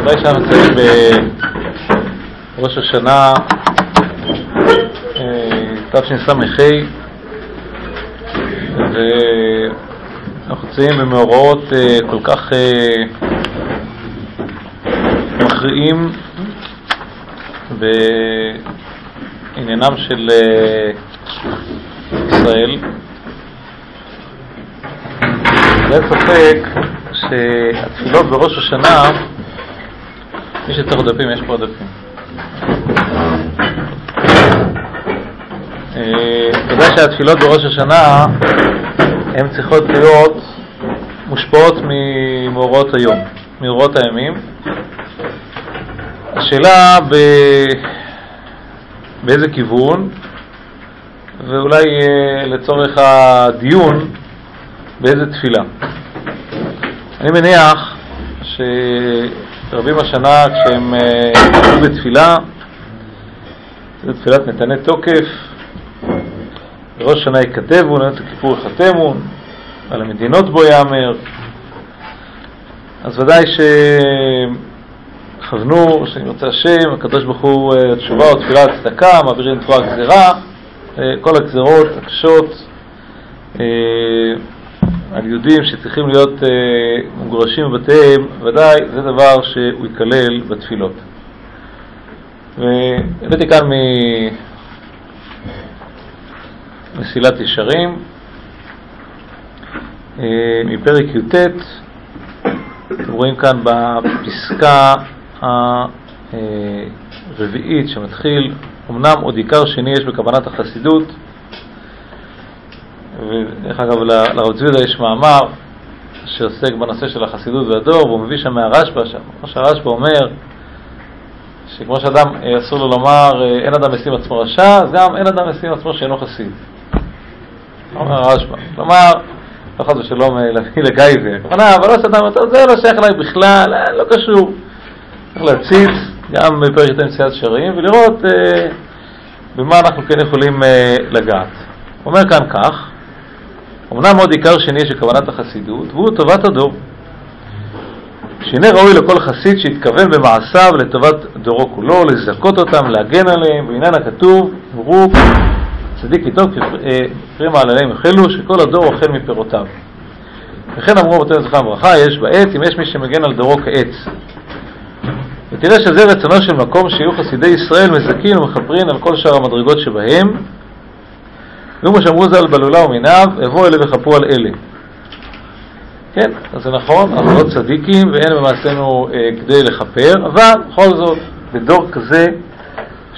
ודאי שאנחנו נמצאים בראש השנה אה, תשס"ה ואנחנו נמצאים במאורעות אה, כל כך אה, מכריעים בעניינם של ישראל. אין ספק שהתפילות בראש השנה מי שצריך דפים, יש פה דפים. אתה יודע שהתפילות בראש השנה הן צריכות להיות מושפעות ממאורעות היום, מאורות הימים. השאלה ב... באיזה כיוון, ואולי אה, לצורך הדיון, באיזה תפילה. אני מניח ש... רבים השנה כשהם אה, בתפילה, זו תפילת נתני תוקף, בראש שנה יכתבו, נתן הכיפור יחתמו, על המדינות בו יאמר. אז ודאי שכוונו, שאני רוצה השם, הקדוש ברוך הוא אה, תשובה או תפילה הצדקה, מעבירים תבואה גזירה, אה, כל הגזירות הקשות על יהודים שצריכים להיות אה, מגורשים בבתיהם, ודאי זה דבר שהוא ייכלל בתפילות. והבאתי כאן ממסילת ישרים, אה, מפרק י"ט, אתם רואים כאן בפסקה הרביעית שמתחיל, אמנם עוד עיקר שני יש בכוונת החסידות, ודרך אגב, לרב צבידה יש מאמר שעוסק בנושא של החסידות והדור, והוא מביא שם מהרשב"א, כמו שהרשב"א אומר, שכמו שאדם אה, אסור לו לומר אה, אין אדם משים עצמו רשע, אז גם אין אדם משים עצמו שאינו חסיד. אומר הרשב"א. כלומר, לא חס ושלום אה, להביא לגייבר. כלומר, אבל לא אומר, זה לא שייך אליי בכלל, לא קשור. צריך להציץ גם בפרק את נשיאת שרים ולראות אה, במה אנחנו כן יכולים אה, לגעת. אומר כאן כך, אמנם עוד עיקר שני של כוונת החסידות, והוא טובת הדור. שהנה ראוי לכל חסיד שהתכוון במעשיו לטובת דורו כולו, לזכות אותם, להגן עליהם, בעניין הכתוב, ברוך צדיק איתו כפרי מעלליהם החלו, שכל הדור אוכל מפירותיו. וכן אמרו בתיאור זכרם ברכה, יש בעץ, אם יש מי שמגן על דורו כעץ. ותראה שזה רצונו של מקום שיהיו חסידי ישראל מזכים ומכפרין על כל שאר המדרגות שבהם, ואומו שאמרו ז"ל בלולה ומיניו, אבוא אלה וכפרו על אלה. כן, אז זה נכון, אנחנו לא צדיקים ואין במעשינו אה, כדי לכפר, אבל בכל זאת, בדור כזה,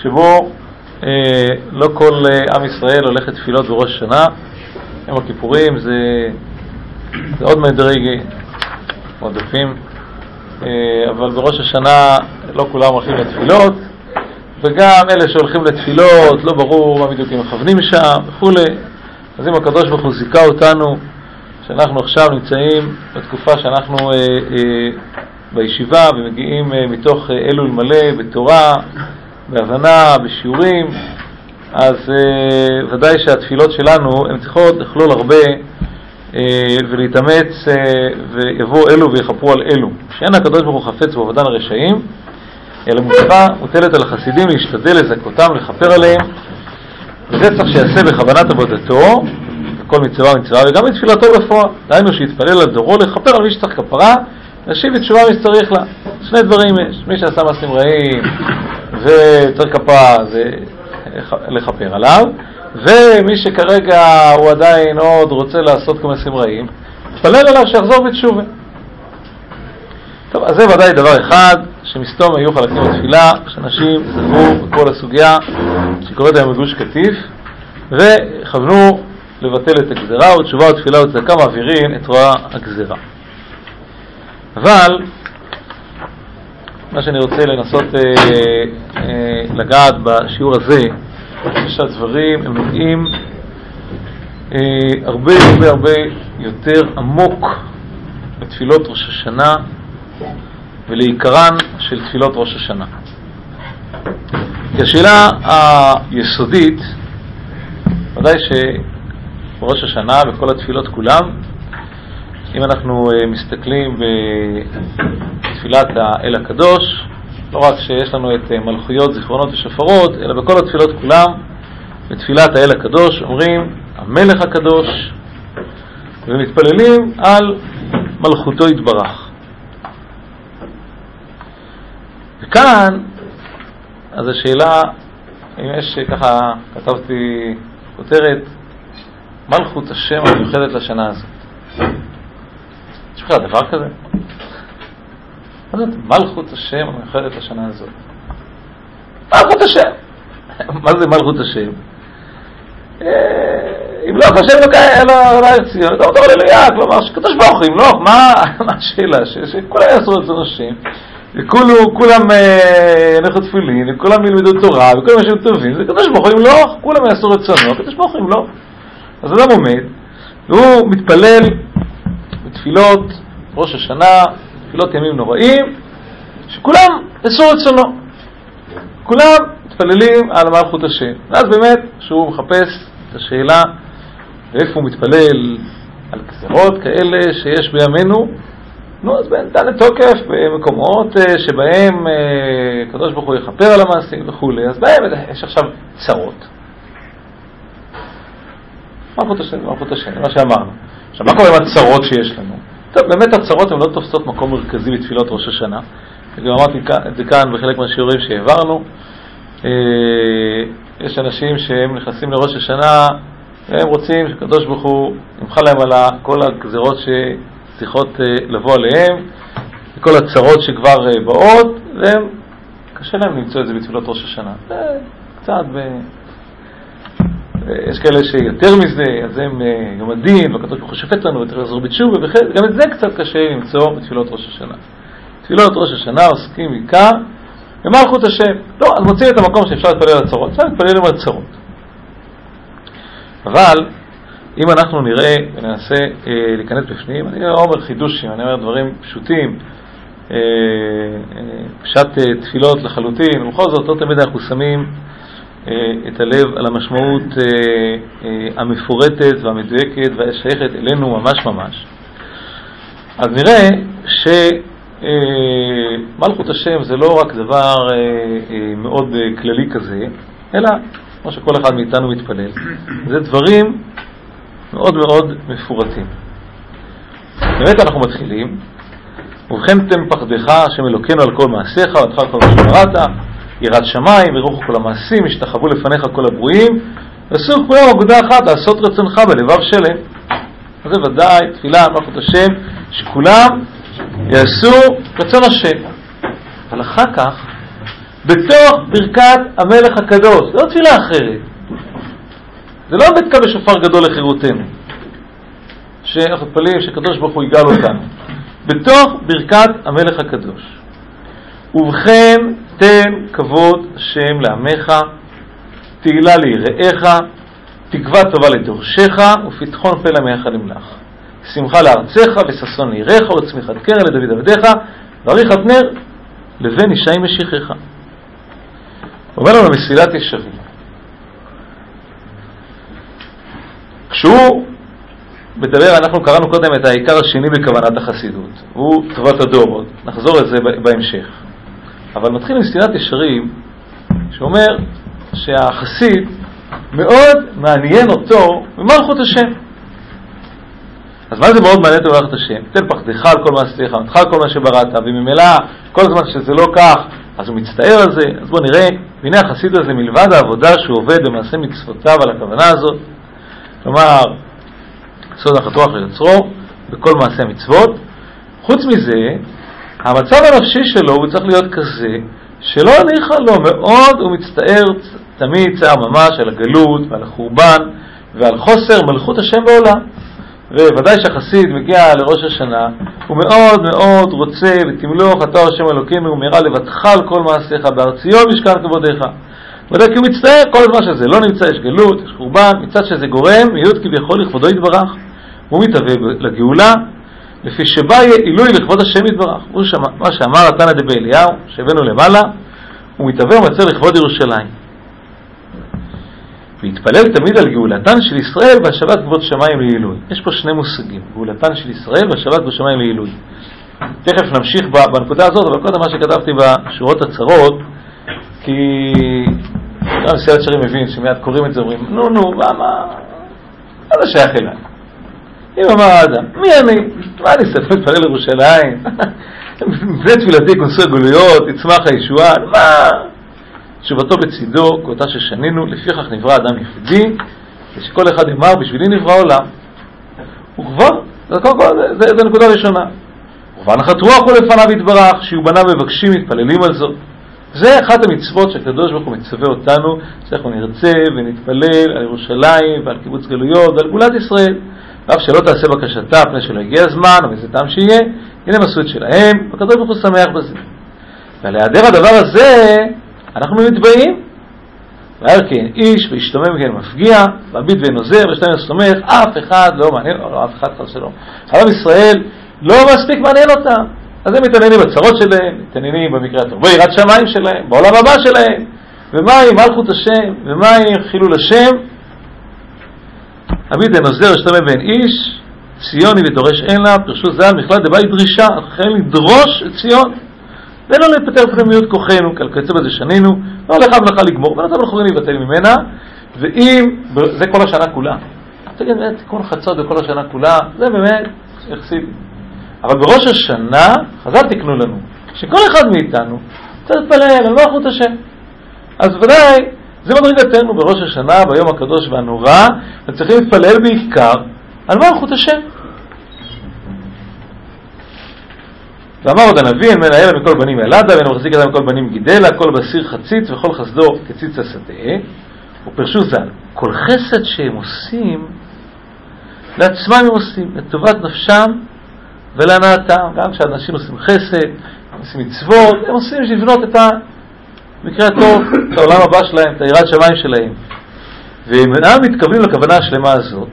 שבו לא כל אה, עם ישראל הולך לתפילות בראש השנה, יום הכיפורים זה, זה עוד מדרגי, מועדפים, אה, אבל בראש השנה לא כולם הולכים לתפילות, וגם אלה שהולכים לתפילות, לא ברור מה בדיוק הם מכוונים שם וכולי. אז אם הקדוש ברוך הוא זיכה אותנו, שאנחנו עכשיו נמצאים בתקופה שאנחנו אה, אה, בישיבה ומגיעים אה, מתוך אה, אלול מלא בתורה, בהבנה, בשיעורים, אז אה, ודאי שהתפילות שלנו הן צריכות לכלול הרבה אה, ולהתאמץ אה, ויבואו אלו ויכפרו על אלו. שאין הקדוש ברוך הוא חפץ בעבודן הרשעים, אלא מצווה מוטלת על החסידים להשתדל לזכותם, לכפר עליהם, וזה צריך שיעשה בכוונת עבודתו, כל מצווה ומצווה, וגם בתפילתו בפועל. דהיינו שיתפלל על דורו לכפר על מי שצריך כפרה, להשיב את תשובה מי שצריך לה. שני דברים יש, מי שעשה מעשים רעים וצריך כפרה זה לכפר עליו, ומי שכרגע הוא עדיין עוד רוצה לעשות כמעשים רעים, תפלל עליו שיחזור בתשובה. טוב, אז זה ודאי דבר אחד, שמסתום היו חלקים בתפילה, שאנשים זכרו בכל הסוגיה שקוראת היום בגוש קטיף, וכוונו לבטל את הגזרה, ותשובה ותפילה וצדקה מעבירים את רוע הגזרה. אבל מה שאני רוצה לנסות אה, אה, לגעת בשיעור הזה, שהדברים הם נוגעים אה, הרבה הרבה הרבה יותר עמוק בתפילות ראש השנה ולעיקרן של תפילות ראש השנה. כי השאלה היסודית, ודאי שבראש השנה, בכל התפילות כולם, אם אנחנו אה, מסתכלים בתפילת האל הקדוש, לא רק שיש לנו את אה, מלכויות, זיכרונות ושפרות, אלא בכל התפילות כולם, בתפילת האל הקדוש אומרים המלך הקדוש, ומתפללים על מלכותו יתברך. וכאן, אז השאלה, אם יש ככה, כתבתי כותרת, מלכות השם המיוחדת לשנה הזאת. יש בכלל דבר כזה? מה זאת מלכות השם המיוחדת לשנה הזאת? מלכות השם! מה זה מלכות השם? אה, אם לא, השם אלוקי אלו ציון, אתה אומר הללויה, כלומר שקדוש ברוך הוא ימלוך, מה השאלה? שכולם יעשו רצון השם, וכולם ילכו אה, תפילין, וכולם ילמדו תורה, וכולם ישבו טובים, זה קדוש ברוך הוא ימלוך, כולם יעשו רצונו, קדוש ברוך הוא ימלוך. אז אדם עומד, והוא מתפלל בתפילות ראש השנה, תפילות ימים נוראים, שכולם יעשו רצונו. כולם מתפללים על מלכות השם. ואז באמת, כשהוא מחפש את השאלה ואיפה הוא מתפלל על גזרות כאלה שיש בימינו, נו, אז ניתן לתוקף במקומות אה, שבהם אה, הקדוש ברוך הוא יכפר על המעשים וכולי, אז בהם יש עכשיו צרות. מלכות השם, מלכות השם, מה שאמרנו. עכשיו, מה קורה עם הצרות שיש לנו? טוב, באמת הצרות הן לא תופסות מקום מרכזי בתפילות ראש השנה. וגם אמרתי את זה כאן בחלק מהשיעורים שהעברנו. אה, יש אנשים שהם נכנסים לראש השנה והם רוצים שקדוש ברוך הוא ימחל להם על כל הגזרות שצריכות אה, לבוא עליהם, וכל הצרות שכבר אה, באות, והם, קשה להם למצוא את זה בתפילות ראש השנה. קצת ב... יש כאלה שיותר מזה, אז הם יום הדין, והקדוש ברוך הוא שופט לנו וצריך לחזור בתשובה, וגם את זה קצת קשה למצוא בתפילות ראש השנה. תפילות ראש השנה עוסקים בעיקר במלכות השם. לא, אז מוצאים את המקום שאפשר להתפלל על הצרות, אפשר להתפלל על הצרות. אבל אם אנחנו נראה וננסה אה, להיכנס בפנים, אני לא אומר חידושים, אני אומר דברים פשוטים, אה, אה, פשט אה, תפילות לחלוטין, ובכל זאת לא תמיד אנחנו שמים אה, את הלב על המשמעות אה, אה, המפורטת והמדויקת והשייכת אלינו ממש ממש. אז נראה ש... אה, מלכות השם זה לא רק דבר אה, אה, מאוד כללי כזה, אלא כמו שכל אחד מאיתנו מתפלל, זה דברים מאוד מאוד מפורטים. באמת אנחנו מתחילים, ובכן תן פחדך, השם אלוקינו על כל מעשיך, ועדך על כל מה שבראת, יראת שמיים, ורוחו כל המעשים, השתחוו לפניך כל הברואים, ועשו כולם אגודה אחת לעשות רצונך בלבב שלם. זה ודאי תפילה, מלכות השם, שכולם יעשו רצון השם. אבל אחר כך, בתוך ברכת המלך הקדוש, לא תפילה אחרת. זה לא מתקע בשופר גדול לחירותנו, שאנחנו מתפללים שקדוש ברוך הוא יגאל אותנו. בתוך ברכת המלך הקדוש. ובכן תן כבוד השם לעמך, תהילה ליראיך, תקווה טובה לדורשך, ופתחון פה למאיך למלך. שמחה לארצך, וששון לעיריך, וצמיחת קרן לדוד עבדיך, ועריכת נר לבן ישי משיחך. אומר לנו מסילת ישרים. כשהוא מדבר, אנחנו קראנו קודם את העיקר השני בכוונת החסידות, הוא טובת הדור עוד, נחזור לזה בהמשך. אבל מתחיל עם מסילת ישרים, שאומר שהחסיד מאוד מעניין אותו במלכות השם. אז מה זה מאוד מעניין מברך את השם? תן פחדך על כל מעשיך, עמדך על כל מה שבראת, וממילא כל זמן שזה לא כך, אז הוא מצטער על זה. אז בואו נראה, והנה החסיד הזה מלבד העבודה שהוא עובד במעשה מצוותיו על הכוונה הזאת, כלומר, סוד החתוח ליוצרו בכל מעשה המצוות, חוץ מזה, המצב הנפשי שלו הוא צריך להיות כזה שלא ניחא לו מאוד, הוא מצטער תמיד צער ממש על הגלות ועל החורבן ועל חוסר מלכות השם בעולם. וודאי שהחסיד מגיע לראש השנה, הוא מאוד מאוד רוצה ותמלוך אתה השם אלוקינו ומהרה לבדך על כל מעשיך באר ציון משכן כבודיך. ודאי כי הוא מצטער כל הזמן שזה לא נמצא, יש גלות, יש חורבן, מצד שזה גורם מיעוט כביכול לכבודו יתברך. הוא מתהווה לגאולה, לפי שבא יהיה עילוי לכבוד השם יתברך. הוא שמה, מה שאמר התנא דבי אליהו, שהבאנו למעלה, הוא מתהווה ומצר לכבוד ירושלים. והתפלל תמיד על גאולתן של ישראל והשבת כבוד שמיים לעילוי. יש פה שני מושגים, גאולתן של ישראל והשבת כבוד שמיים לעילוי. תכף נמשיך בנקודה הזאת, אבל קודם מה שכתבתי בשורות הצרות, כי גם נשיאת שרים מבין שמיד קוראים את זה, אומרים, נו נו, מה, מה, מה זה שייך אליי? אם אמר האדם, מי אני? מה אני אעשה? מתפלל לירושלים? מפני תפילתי כונסו הגלויות, יצמח הישועה, מה? תשובתו בצידו, כאותה ששנינו, לפיכך נברא אדם יחידי, ושכל אחד יאמר, בשבילי נברא עולם. הוא כבר, זה קודם כל, זה, זה נקודה ראשונה. ובהנחת רוח הוא לפניו יתברך, שיהיו בניו מבקשים, מתפללים על זאת. זה אחת המצוות שהקדוש ברוך הוא מצווה אותנו, שאנחנו נרצה ונתפלל על ירושלים ועל קיבוץ גלויות ועל גאולת ישראל. ואף שלא תעשה בקשתה, פני שלא הגיע הזמן, או איזה טעם שיהיה, הנה הם עשו את שלהם, והקדוש ברוך הוא שמח בזה. ועל היעדר הדבר הזה, אנחנו מתבעים. והיה כן איש והשתומם כן מפגיע, מביט ואין עוזר, ושתיים סומך, אף אחד לא מעניין, לא, אף אחד חס שלום. עם ישראל לא מספיק מעניין אותם. אז הם מתעניינים בצרות שלהם, מתעניינים במקרה הטוב, ביראת שמיים שלהם, בעולם הבא שלהם, ומהי מלכות השם, ומהי חילול השם. אין עוזר, השתומם ואין איש, ציוני ודורש אין לה, פרשו ז"ל, מכלל דבאי דרישה, אנחנו לדרוש את ציון. ולא להתפטר פנימיות כוחנו, כי על כיוצא בזה שנינו, לא לך ולך לגמור, ונתן אנחנו יכולים להיבטל ממנה, ואם, זה כל השנה כולה. תגיד, באמת, תיקון חצות וכל השנה כולה, זה באמת יחסית. אבל בראש השנה, חז"ל תקנו לנו, שכל אחד מאיתנו צריך להתפלל על מלכות השם. אז ודאי, זה מדרגתנו בראש השנה, ביום הקדוש והנורא, וצריכים להתפלל בעיקר על מלכות השם. ואמר עוד הנביא, אין מנהל מכל בנים ילדה, ואין מחזיק אדם מכל בנים גידלה, כל בסיר חציץ וכל חסדו כציץ השדה. ופרשו ז"ל, כל חסד שהם עושים, לעצמם הם עושים, לטובת נפשם ולהנאתם. גם כשאנשים עושים חסד, עושים מצוות, הם עושים בשביל לבנות את המקרה הטוב, את העולם הבא שלהם, את היראת שמיים שלהם. והם אינם מתכוונים לכוונה השלמה הזאת,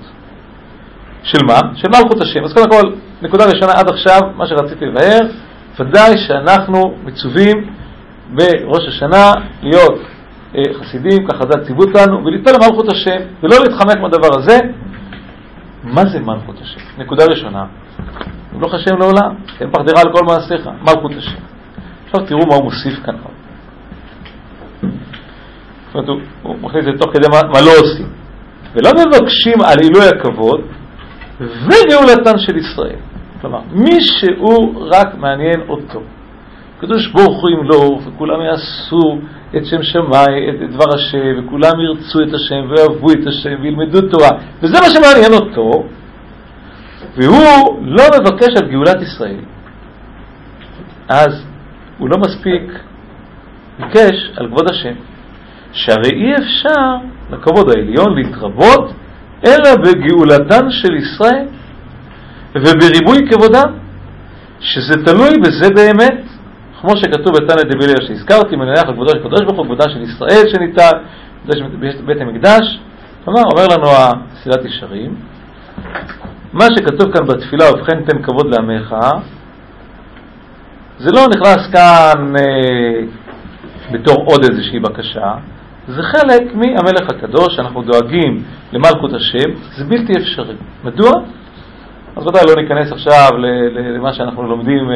של מה? של מלכות השם. אז קודם כל, נקודה ראשונה עד עכשיו, מה שרציתי לבאר, ודאי שאנחנו מצווים בראש השנה להיות אה, חסידים, ככה זה הציוות לנו, ולהתפלל למלכות השם, ולא להתחמק מהדבר הזה. מה זה מלכות השם? נקודה ראשונה, מלוך השם לעולם, תן פחדרה על כל מעשיך, מלכות השם. עכשיו תראו מה הוא מוסיף כאן. זאת אומרת, הוא, מכניס את זה תוך כדי מה, מה לא עושים. ולא מבקשים על עילוי הכבוד, וגאולתן של ישראל. כלומר, מי שהוא רק מעניין אותו. הקדוש ברוך הוא ימלוך, וכולם יעשו את שם שמאי, את דבר השם, וכולם ירצו את השם, ואוהבו את השם, וילמדו תורה, וזה מה שמעניין אותו, והוא לא מבקש על גאולת ישראל. אז הוא לא מספיק ביקש על כבוד השם, שהרי אי אפשר לכבוד העליון להתרבות אלא בגאולתן של ישראל ובריבוי כבודם, שזה תלוי בזה באמת, כמו שכתוב בתנא דביליה שהזכרתי, מניח על כבודו של קדוש ברוך הוא, כבודה של ישראל שניתן, בית המקדש, כלומר, אומר לנו הסילת ישרים, מה שכתוב כאן בתפילה, ובכן תן כבוד לעמך, זה לא נכנס כאן אה, בתור עוד איזושהי בקשה, זה חלק מהמלך הקדוש, שאנחנו דואגים למלכות השם, זה בלתי אפשרי. מדוע? אז ודאי לא ניכנס עכשיו למה שאנחנו לומדים אה,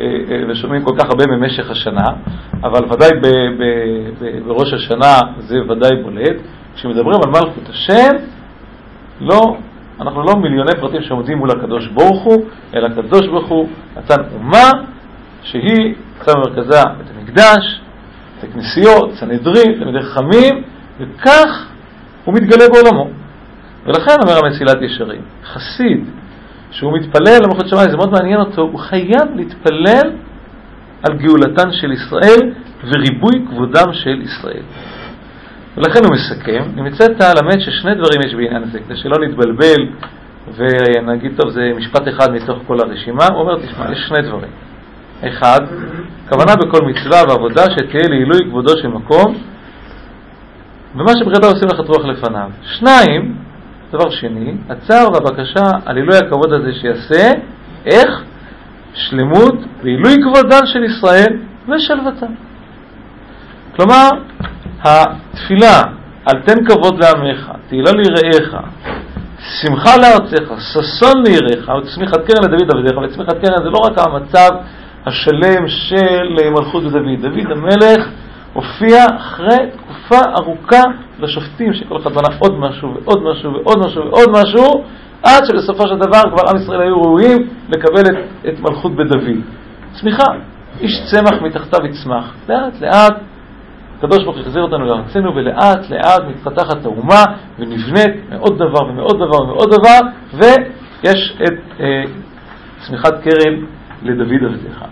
אה, אה, ושומעים כל כך הרבה במשך השנה, אבל ודאי בראש השנה זה ודאי בולט. כשמדברים על מלכות השם, לא, אנחנו לא מיליוני פרטים שעומדים מול הקדוש ברוך הוא, אלא הקדוש ברוך הוא נתן אומה שהיא שם במרכזה את המקדש, את הכנסיות, סנהדרין, תלמידי חכמים, וכך הוא מתגלה בעולמו. ולכן אומר המסילת ישרים, חסיד שהוא מתפלל למלכות שמיים, זה מאוד מעניין אותו, הוא חייב להתפלל על גאולתן של ישראל וריבוי כבודם של ישראל. ולכן הוא מסכם, אני מצאת למד ששני דברים יש בעניין הזה, כדי שלא נתבלבל ונגיד, טוב, זה משפט אחד מתוך כל הרשימה, הוא אומר, תשמע, יש שני דברים. אחד, כוונה בכל מצווה ועבודה שתהיה לעילוי כבודו של מקום, ומה שבכלל עושים לך רוח לפניו. שניים, דבר שני, הצער והבקשה על עילוי הכבוד הזה שיעשה, איך? שלמות ועילוי כבודן של ישראל ושלוותם. כלומר, התפילה על תן כבוד לעמך, תהילה ליראיך, שמחה לארצך, ששון ליראיך, וצמיחת קרן לדוד עבדיך, וצמיחת קרן זה לא רק המצב השלם של מלכות דוד. דוד המלך הופיע אחרי תקופה ארוכה לשופטים, שכל אחד בנה עוד משהו ועוד משהו ועוד משהו ועוד משהו, עד שבסופו של דבר כבר עם ישראל היו ראויים לקבל את, את מלכות בדוד. צמיחה, איש צמח מתחתיו יצמח. לאט לאט הקדוש ברוך החזיר אותנו לארצנו, ולאט לאט מתפתחת האומה ונבנית מעוד דבר ומעוד דבר ומעוד דבר, ויש את אה, צמיחת קרן לדוד עבדיך.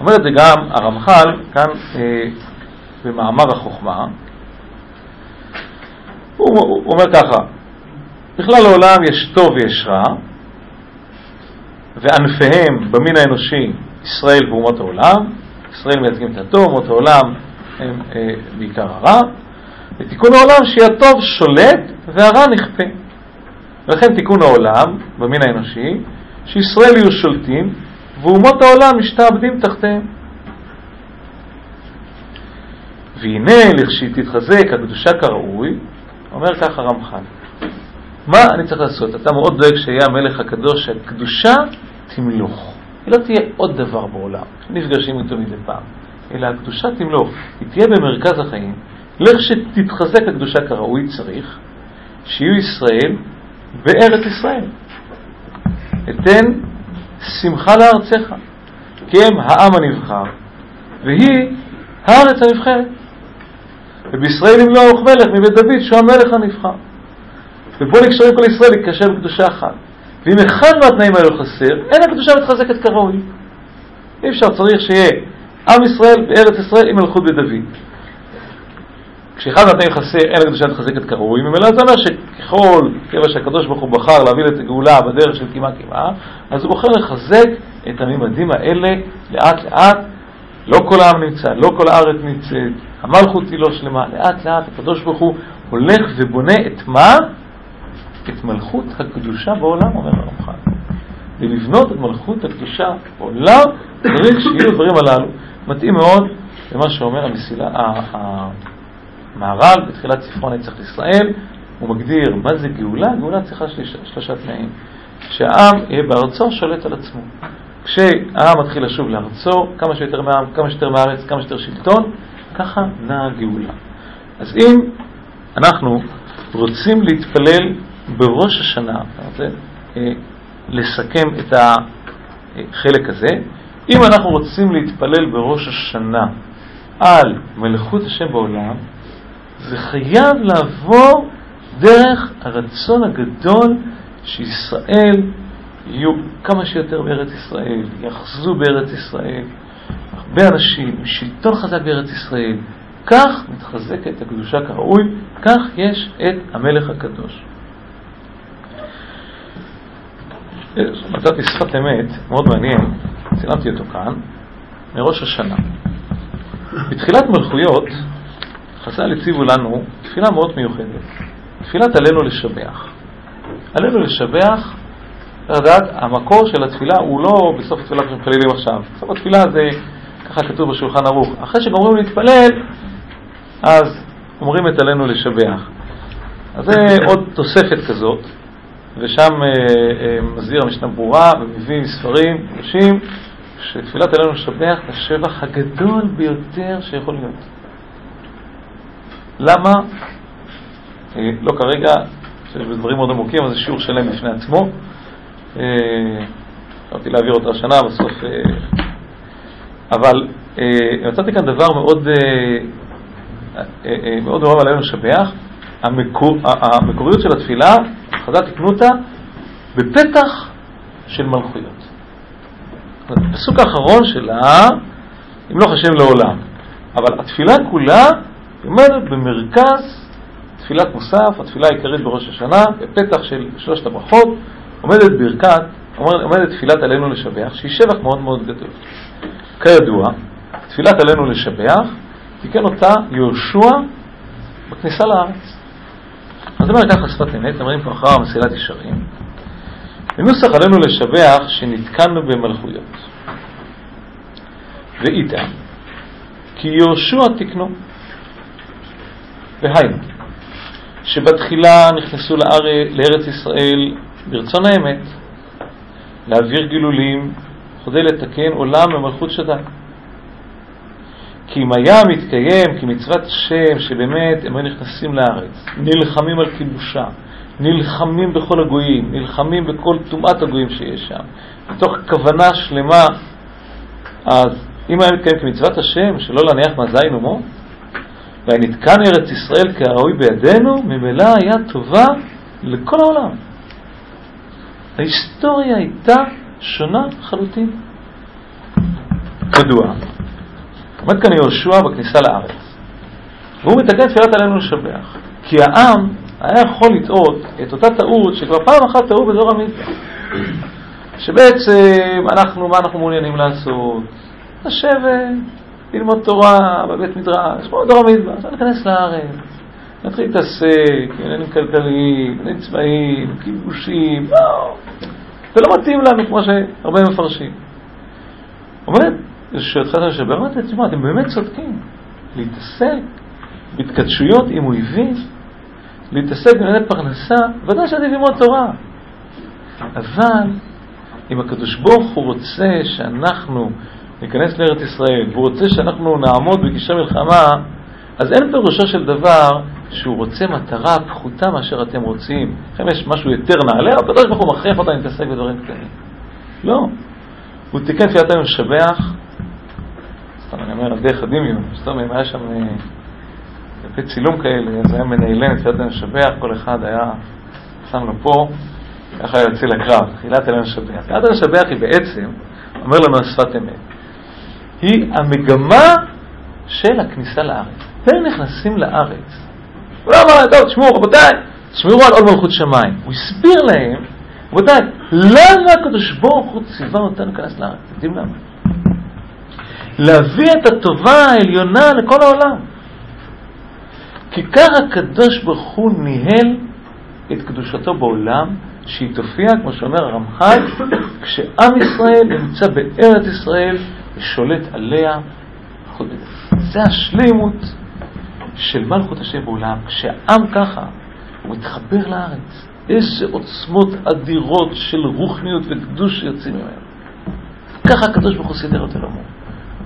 אומר את זה גם הרמח"ל כאן אה, במאמר החוכמה. הוא, הוא אומר ככה, בכלל לעולם יש טוב ויש רע, וענפיהם במין האנושי ישראל ואומות העולם, ישראל מייצגים את הטוב, אומות העולם הם אה, בעיקר הרע, ותיקון העולם שהטוב שולט והרע נכפה. ולכן תיקון העולם במין האנושי, שישראל יהיו שולטים ואומות העולם משתעבדים תחתיהם. והנה לכשתתחזק הקדושה כראוי, אומר ככה רמח"ל, מה אני צריך לעשות? אתה מאוד דואג שיהיה המלך הקדוש, שהקדושה תמלוך. היא לא תהיה עוד דבר בעולם, נפגשים איתו מדי פעם, אלא הקדושה תמלוך, היא תהיה במרכז החיים. לכשתתחזק הקדושה כראוי צריך שיהיו ישראל בארץ ישראל. אתן שמחה לארצך, כי הם העם הנבחר, והיא הארץ הנבחרת. ובישראל ימלוך מלך מבית דוד שהוא המלך הנבחר. ופה נקשרים כל ישראל להתקשר בקדושה אחת. ואם אחד מהתנאים האלו חסר, אין הקדושה מתחזקת כראוי. אי אפשר, צריך שיהיה עם ישראל בארץ ישראל עם מלכות בית דוד. כשאחד מהתנאים חסר, אין הקדושה מתחזקת כראוי, ממילא זה אומר שככל כיוון שהקדוש ברוך הוא בחר להביא את הגאולה בדרך של קימה קימה, אז הוא בוחר לחזק את הממדים האלה לאט לאט. לא כל העם נמצא, לא כל הארץ נמצאת, המלכות היא לא שלמה, לאט לאט הקדוש ברוך הוא הולך ובונה את מה? את מלכות הקדושה בעולם, אומר הרמח"ל. ולבנות את מלכות הקדושה בעולם, צריך שיהיו הדברים הללו. מתאים מאוד למה שאומר המסילה, המהר"ל בתחילת ספרו נצח לישראל, הוא מגדיר מה זה גאולה, גאולה צריכה שלושה, שלושה תנאים. שהעם יהיה בארצו שולט על עצמו. כשהעם מתחיל לשוב לארצו, כמה שיותר מעם, כמה שיותר מארץ, כמה שיותר שלטון, ככה נעה הגאולה. אז אם אנחנו רוצים להתפלל בראש השנה, רוצה אה, לסכם את החלק הזה, אם אנחנו רוצים להתפלל בראש השנה על מלכות השם בעולם, זה חייב לעבור דרך הרצון הגדול שישראל יהיו כמה שיותר בארץ ישראל, יאחזו בארץ ישראל, הרבה אנשים, שלטון חזק בארץ ישראל, כך מתחזקת הקדושה כראוי, כך יש את המלך הקדוש. מצאתי שפת אמת מאוד מעניין, צילמתי אותו כאן, מראש השנה. בתחילת מלכויות, חז"ל הציבו לנו תפילה מאוד מיוחדת, תפילת עלינו לשבח. עלינו לשבח, לדעת, המקור של התפילה הוא לא בסוף התפילה שאנחנו מתפללים עכשיו. בסוף התפילה זה, ככה כתוב בשולחן ערוך. אחרי שגומרים להתפלל, אז אומרים את עלינו לשבח. אז זה עוד תוספת כזאת, ושם אה, אה, מסביר המשנה ברורה ומביא ספרים קדושים, שתפילת עלינו לשבח השבח הגדול ביותר שיכול להיות. למה? אה, לא כרגע, שיש בדברים מאוד עמוקים, אבל זה שיעור שלם בפני עצמו. חשבתי להעביר אותו השנה, בסוף... אבל מצאתי כאן דבר מאוד מאוד מאוד עלינו לשבח. המקור, המקוריות של התפילה, חז"ל תקנו אותה, בפתח של מלכויות. הפסוק האחרון שלה, ימלוך השם לעולם. אבל התפילה כולה עומדת במרכז תפילת מוסף, התפילה העיקרית בראש השנה, בפתח של שלושת הברכות, עומדת ברכת, עומדת תפילת עלינו לשבח, שהיא שבח מאוד מאוד גדול. כידוע, תפילת עלינו לשבח, תיקן אותה יהושע בכניסה לארץ. אז אומר ככה שפת אמת, אומרים פה אחריו מסילת ישרים, בנוסח עלינו לשבח שנתקנו במלכויות. ואיתה, כי יהושע תקנו. והיינו, שבתחילה נכנסו לארץ, לארץ ישראל ברצון האמת, להעביר גילולים, כדי לתקן עולם במלכות שדי. כי אם היה מתקיים כמצוות השם שבאמת הם היו נכנסים לארץ, נלחמים על כיבושה, נלחמים בכל הגויים, נלחמים בכל טומאת הגויים שיש שם, מתוך כוונה שלמה, אז אם היה מתקיים כמצוות השם, שלא להניח מאזיין ומו, והנתקן ארץ ישראל כראוי בידינו, ממילא היה טובה לכל העולם. ההיסטוריה הייתה שונה לחלוטין. מדוע? עומד כאן יהושע בכניסה לארץ, והוא מתקן תפילת עלינו לשבח, כי העם היה יכול לטעות את אותה טעות שכבר פעם אחת טעו בדור המדבר, שבעצם אנחנו, מה אנחנו מעוניינים לעשות? לשבת, ללמוד תורה בבית מדרש, כמו דור המדבר, עכשיו ניכנס לארץ, נתחיל להתעסק, עניינים כלכליים, עניינים צבאיים, כיבושים, לא, זה לא מתאים לנו כמו שהרבה מפרשים. עומד שואלתך את השבר, אמרתי, תשמע, אתם באמת צודקים. להתעסק בהתקדשויות עם אויבים, להתעסק בענייני פרנסה, ודאי שעדיף ללמוד תורה. אבל אם הקדוש ברוך הוא רוצה שאנחנו ניכנס לארץ ישראל, והוא רוצה שאנחנו נעמוד בגישה מלחמה, אז אין פירושו של דבר שהוא רוצה מטרה פחותה מאשר אתם רוצים. לכם יש משהו יותר נעלה, הקדוש ברוך הוא מכריח אותנו להתעסק בדברים קטנים. לא. הוא תיקן תפילתנו לשבח, סתם אני אומר על דרך הדמיון, סתם אם היה שם אה, צילום כאלה, אז היה מנהלן תפילתנו לשבח, כל אחד היה שם לו פה, ככה יוצא לקרב, תחילת אלוהים לשבח. תחילת אלוהים לשבח היא בעצם, אומר לנו השפת אמת, היא המגמה של הכניסה לארץ. אתם נכנסים לארץ. הוא לא אמר להם, טוב, תשמעו, רבותיי, תשמעו על עוד מלכות שמיים. הוא הסביר להם, רבותיי, למה הקדוש ברוך הוא ציווה אותנו להיכנס לארץ? אתם יודעים למה? להביא את הטובה העליונה לכל העולם. כי כך הקדוש ברוך הוא ניהל את קדושתו בעולם, שהיא תופיע, כמו שאומר הרמח"ל, כשעם ישראל נמצא בארץ ישראל ושולט עליה. זה השלימות של מלכות השם בעולם. כשהעם ככה, הוא מתחבר לארץ. איזה עוצמות אדירות של רוחניות וקדוש שיוצאים ממנו. ככה הקדוש ברוך הוא סידר את עולמו.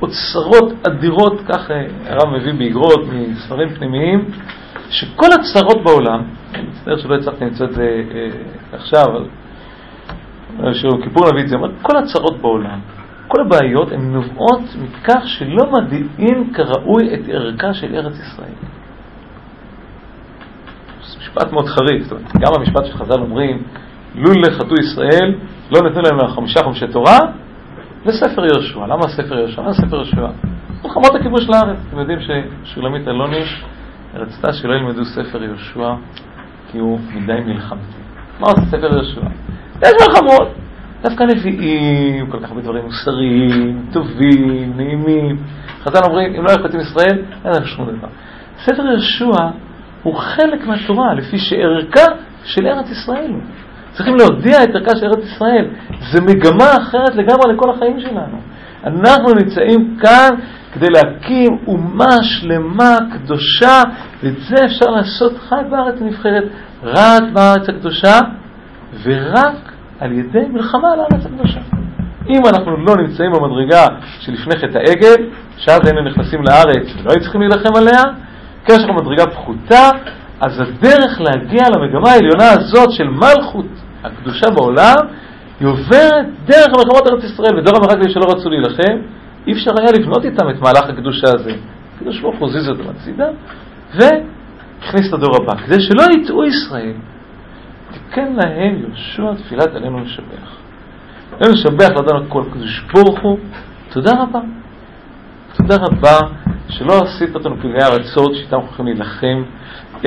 אוצרות אדירות, ככה הרב מביא באגרות מספרים פנימיים, שכל הצרות בעולם, אני מצטער שלא הצלחתי למצוא את זה אה, עכשיו, אבל שיעור כיפור נביא את זה, אבל כל הצרות בעולם, כל הבעיות הן נובעות מכך שלא מביאים כראוי את ערכה של ארץ ישראל. זה משפט מאוד חריף, זאת אומרת, גם המשפט שחז"ל אומרים, לול לחטאו ישראל, לא נתנו להם חמישה חומשי תורה, וספר יהושע. למה ספר יהושע? מה ספר יהושע? מלחמות הכיבוש לארץ. אתם יודעים ששולמית אלוני רצתה שלא ילמדו ספר יהושע כי הוא מדי מלחמתי. מה עושה ספר יהושע? יש מלחמות. דווקא נביאים, כל כך הרבה דברים מוסריים, טובים, נעימים. חז"ל אומרים, אם לא היו חטאים ישראל, אין להם שום דבר. ספר יהושע הוא חלק מהתורה, לפי שערכה של ארץ ישראל. צריכים להודיע את ערכה של ארץ ישראל. זה מגמה אחרת לגמרי לכל החיים שלנו. אנחנו נמצאים כאן כדי להקים אומה שלמה, קדושה, ואת זה אפשר לעשות רק בארץ הנבחרת, רק בארץ הקדושה, ורק על ידי מלחמה על הארץ הקדושה. אם אנחנו לא נמצאים במדרגה שלפני חטא העגל, שאז היינו נכנסים לארץ ולא היינו צריכים להילחם עליה, כאשר אנחנו במדרגה פחותה, אז הדרך להגיע למגמה העליונה הזאת של מלכות הקדושה בעולם, היא עוברת דרך מלחמות ארץ ישראל, ודור המרגלים שלא רצו להילחם, אי אפשר היה לבנות איתם את מהלך הקדושה הזה. הקדוש ברוך הוא זיז אותו מצידה, והכניס את הדור הבא. כדי שלא יטעו ישראל, תיקן להם יהושע תפילת עלינו לשבח. עלינו לשבח לדעת כל הקדוש ברוך הוא, תודה רבה. תודה רבה שלא עשית אותנו כגאי ארצות שאיתם אנחנו יכולים להילחם,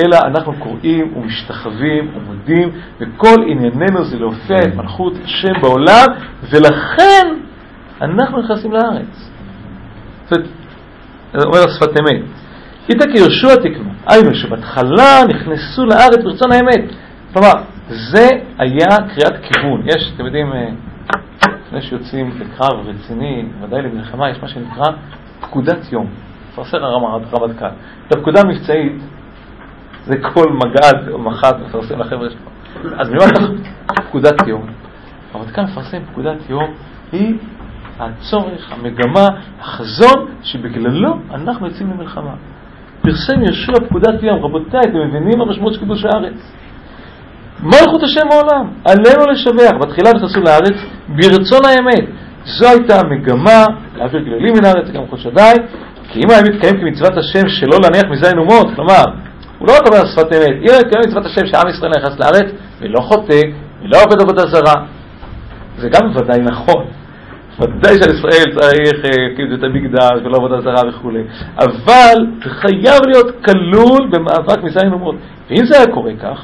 אלא אנחנו קוראים ומשתחווים ומודים, וכל ענייננו זה להופיע את מלכות השם בעולם, ולכן אנחנו נכנסים לארץ. זאת אומר השפת אמת. איתה כיהושע תקנו, היינו שבהתחלה נכנסו לארץ ברצון האמת. כלומר, זה היה קריאת כיוון. יש, אתם יודעים, אה, לפני שיוצאים לקרב רציני, ודאי למלחמה, יש מה שנקרא פקודת יום. מפרסם הרמטכ"ל. את הפקודה המבצעית, זה כל מג"ד או מח"ט מפרסם לחבר'ה שלו. אז ממה כך פקודת יום? הרמטכ"ל מפרסם פקודת יום, היא הצורך, המגמה, החזון, שבגללו אנחנו יוצאים למלחמה. פרסם יהושע פקודת יום, רבותיי, אתם מבינים מה משמעות של כיבוש הארץ? מלכות השם העולם, עלינו לשבח. בתחילה נכנסו לארץ ברצון האמת. זו הייתה המגמה להעביר גלילים מן הארץ, גם חודשדי, כי אם היה מתקיים כמצוות השם שלא להניח מזין אומות, כלומר, הוא לא רק אומר שפת אמת, אם היה מתקיים מצוות השם שעם ישראל נכנס לארץ ולא חוטא, ולא עובד עבודה זרה, זה גם ודאי נכון. ודאי שעל ישראל צריך אה, כאילו את המקדש ולא עבודה זרה וכולי, אבל זה חייב להיות כלול במאבק מזין אומות. ואם זה היה קורה כך,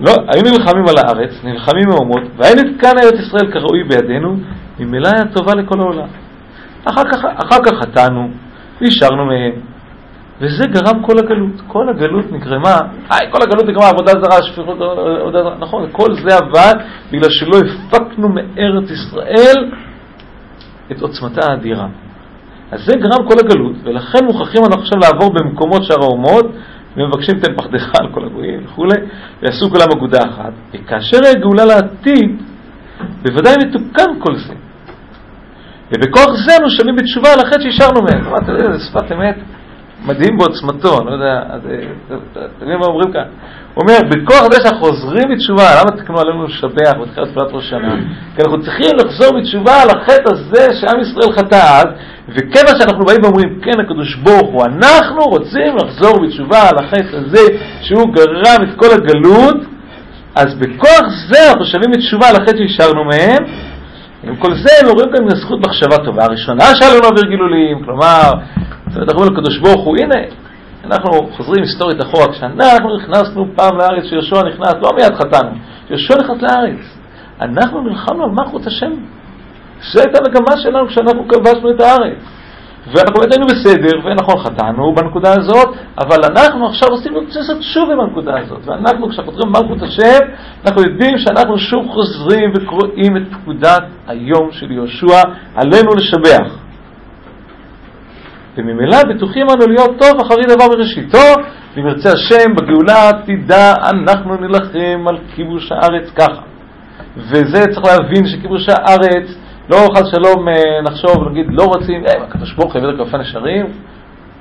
לא, היינו נלחמים על הארץ, נלחמים מהאומות, והיה נתקן ארץ ישראל כראוי בידינו, ממילא היה טובה לכל העולם. אחר כך, אחר כך חטאנו, והשארנו מהם, וזה גרם כל הגלות. כל הגלות נגרמה, איי, כל הגלות נגרמה עבודה זרה, שפיכות, עבודה זרה, נכון, כל זה עבד בגלל שלא הפקנו מארץ ישראל את עוצמתה האדירה. אז זה גרם כל הגלות, ולכן מוכרחים אנחנו עכשיו לעבור במקומות שאר האומות, ומבקשים תן פחדך על כל הגויים וכולי, ויעשו כולם אגודה אחת. וכאשר הגאולה לעתיד, בוודאי מתוקן כל זה. ובכוח זה אנו שווים בתשובה על החטא שהשארנו מהם. אמרת, זה שפת אמת מדהים בעוצמתו, אני לא יודע, אתם יודעים מה אומרים כאן? הוא אומר, בכוח זה שאנחנו חוזרים בתשובה, למה תקנו עלינו לשבח בתחילת תפילת ראש שנה? כי אנחנו צריכים לחזור בתשובה על החטא הזה שעם ישראל חטא אז, וכיוון שאנחנו באים ואומרים, כן, הקדוש ברוך הוא, אנחנו רוצים לחזור בתשובה על החטא הזה שהוא גרם את כל הגלות, אז בכוח זה אנחנו שווים בתשובה על החטא שהשארנו מהם, עם כל זה הם אומרים כאן זכות מחשבה טובה. הראשונה שהיה לנו להעביר גילולים, כלומר, אנחנו אומרים לקדוש ברוך הוא, הנה, אנחנו חוזרים היסטורית אחורה, כשאנחנו נכנסנו פעם לארץ, שיהושע נכנס, לא מיד חטאנו, יהושע נכנס לארץ. אנחנו נלחמנו על מלכות השם. זו הייתה המגמה שלנו כשאנחנו כבשנו את הארץ. ואנחנו באמת היינו בסדר, ונכון, חטאנו בנקודה הזאת, אבל אנחנו עכשיו עושים לעשות שוב עם הנקודה הזאת. ואנחנו, כשאנחנו חוזרים במלכות השם, אנחנו יודעים שאנחנו שוב חוזרים וקוראים את פקודת היום של יהושע, עלינו לשבח. וממילא בטוחים אנו להיות טוב אחרי דבר בראשיתו, ואם ירצה השם בגאולה תדע אנחנו נלחם על כיבוש הארץ ככה. וזה צריך להבין שכיבוש הארץ לא חס שלום אה, נחשוב, נגיד, לא רוצים, אה, הקדוש ברוך הוא הביא כנפי נשרים,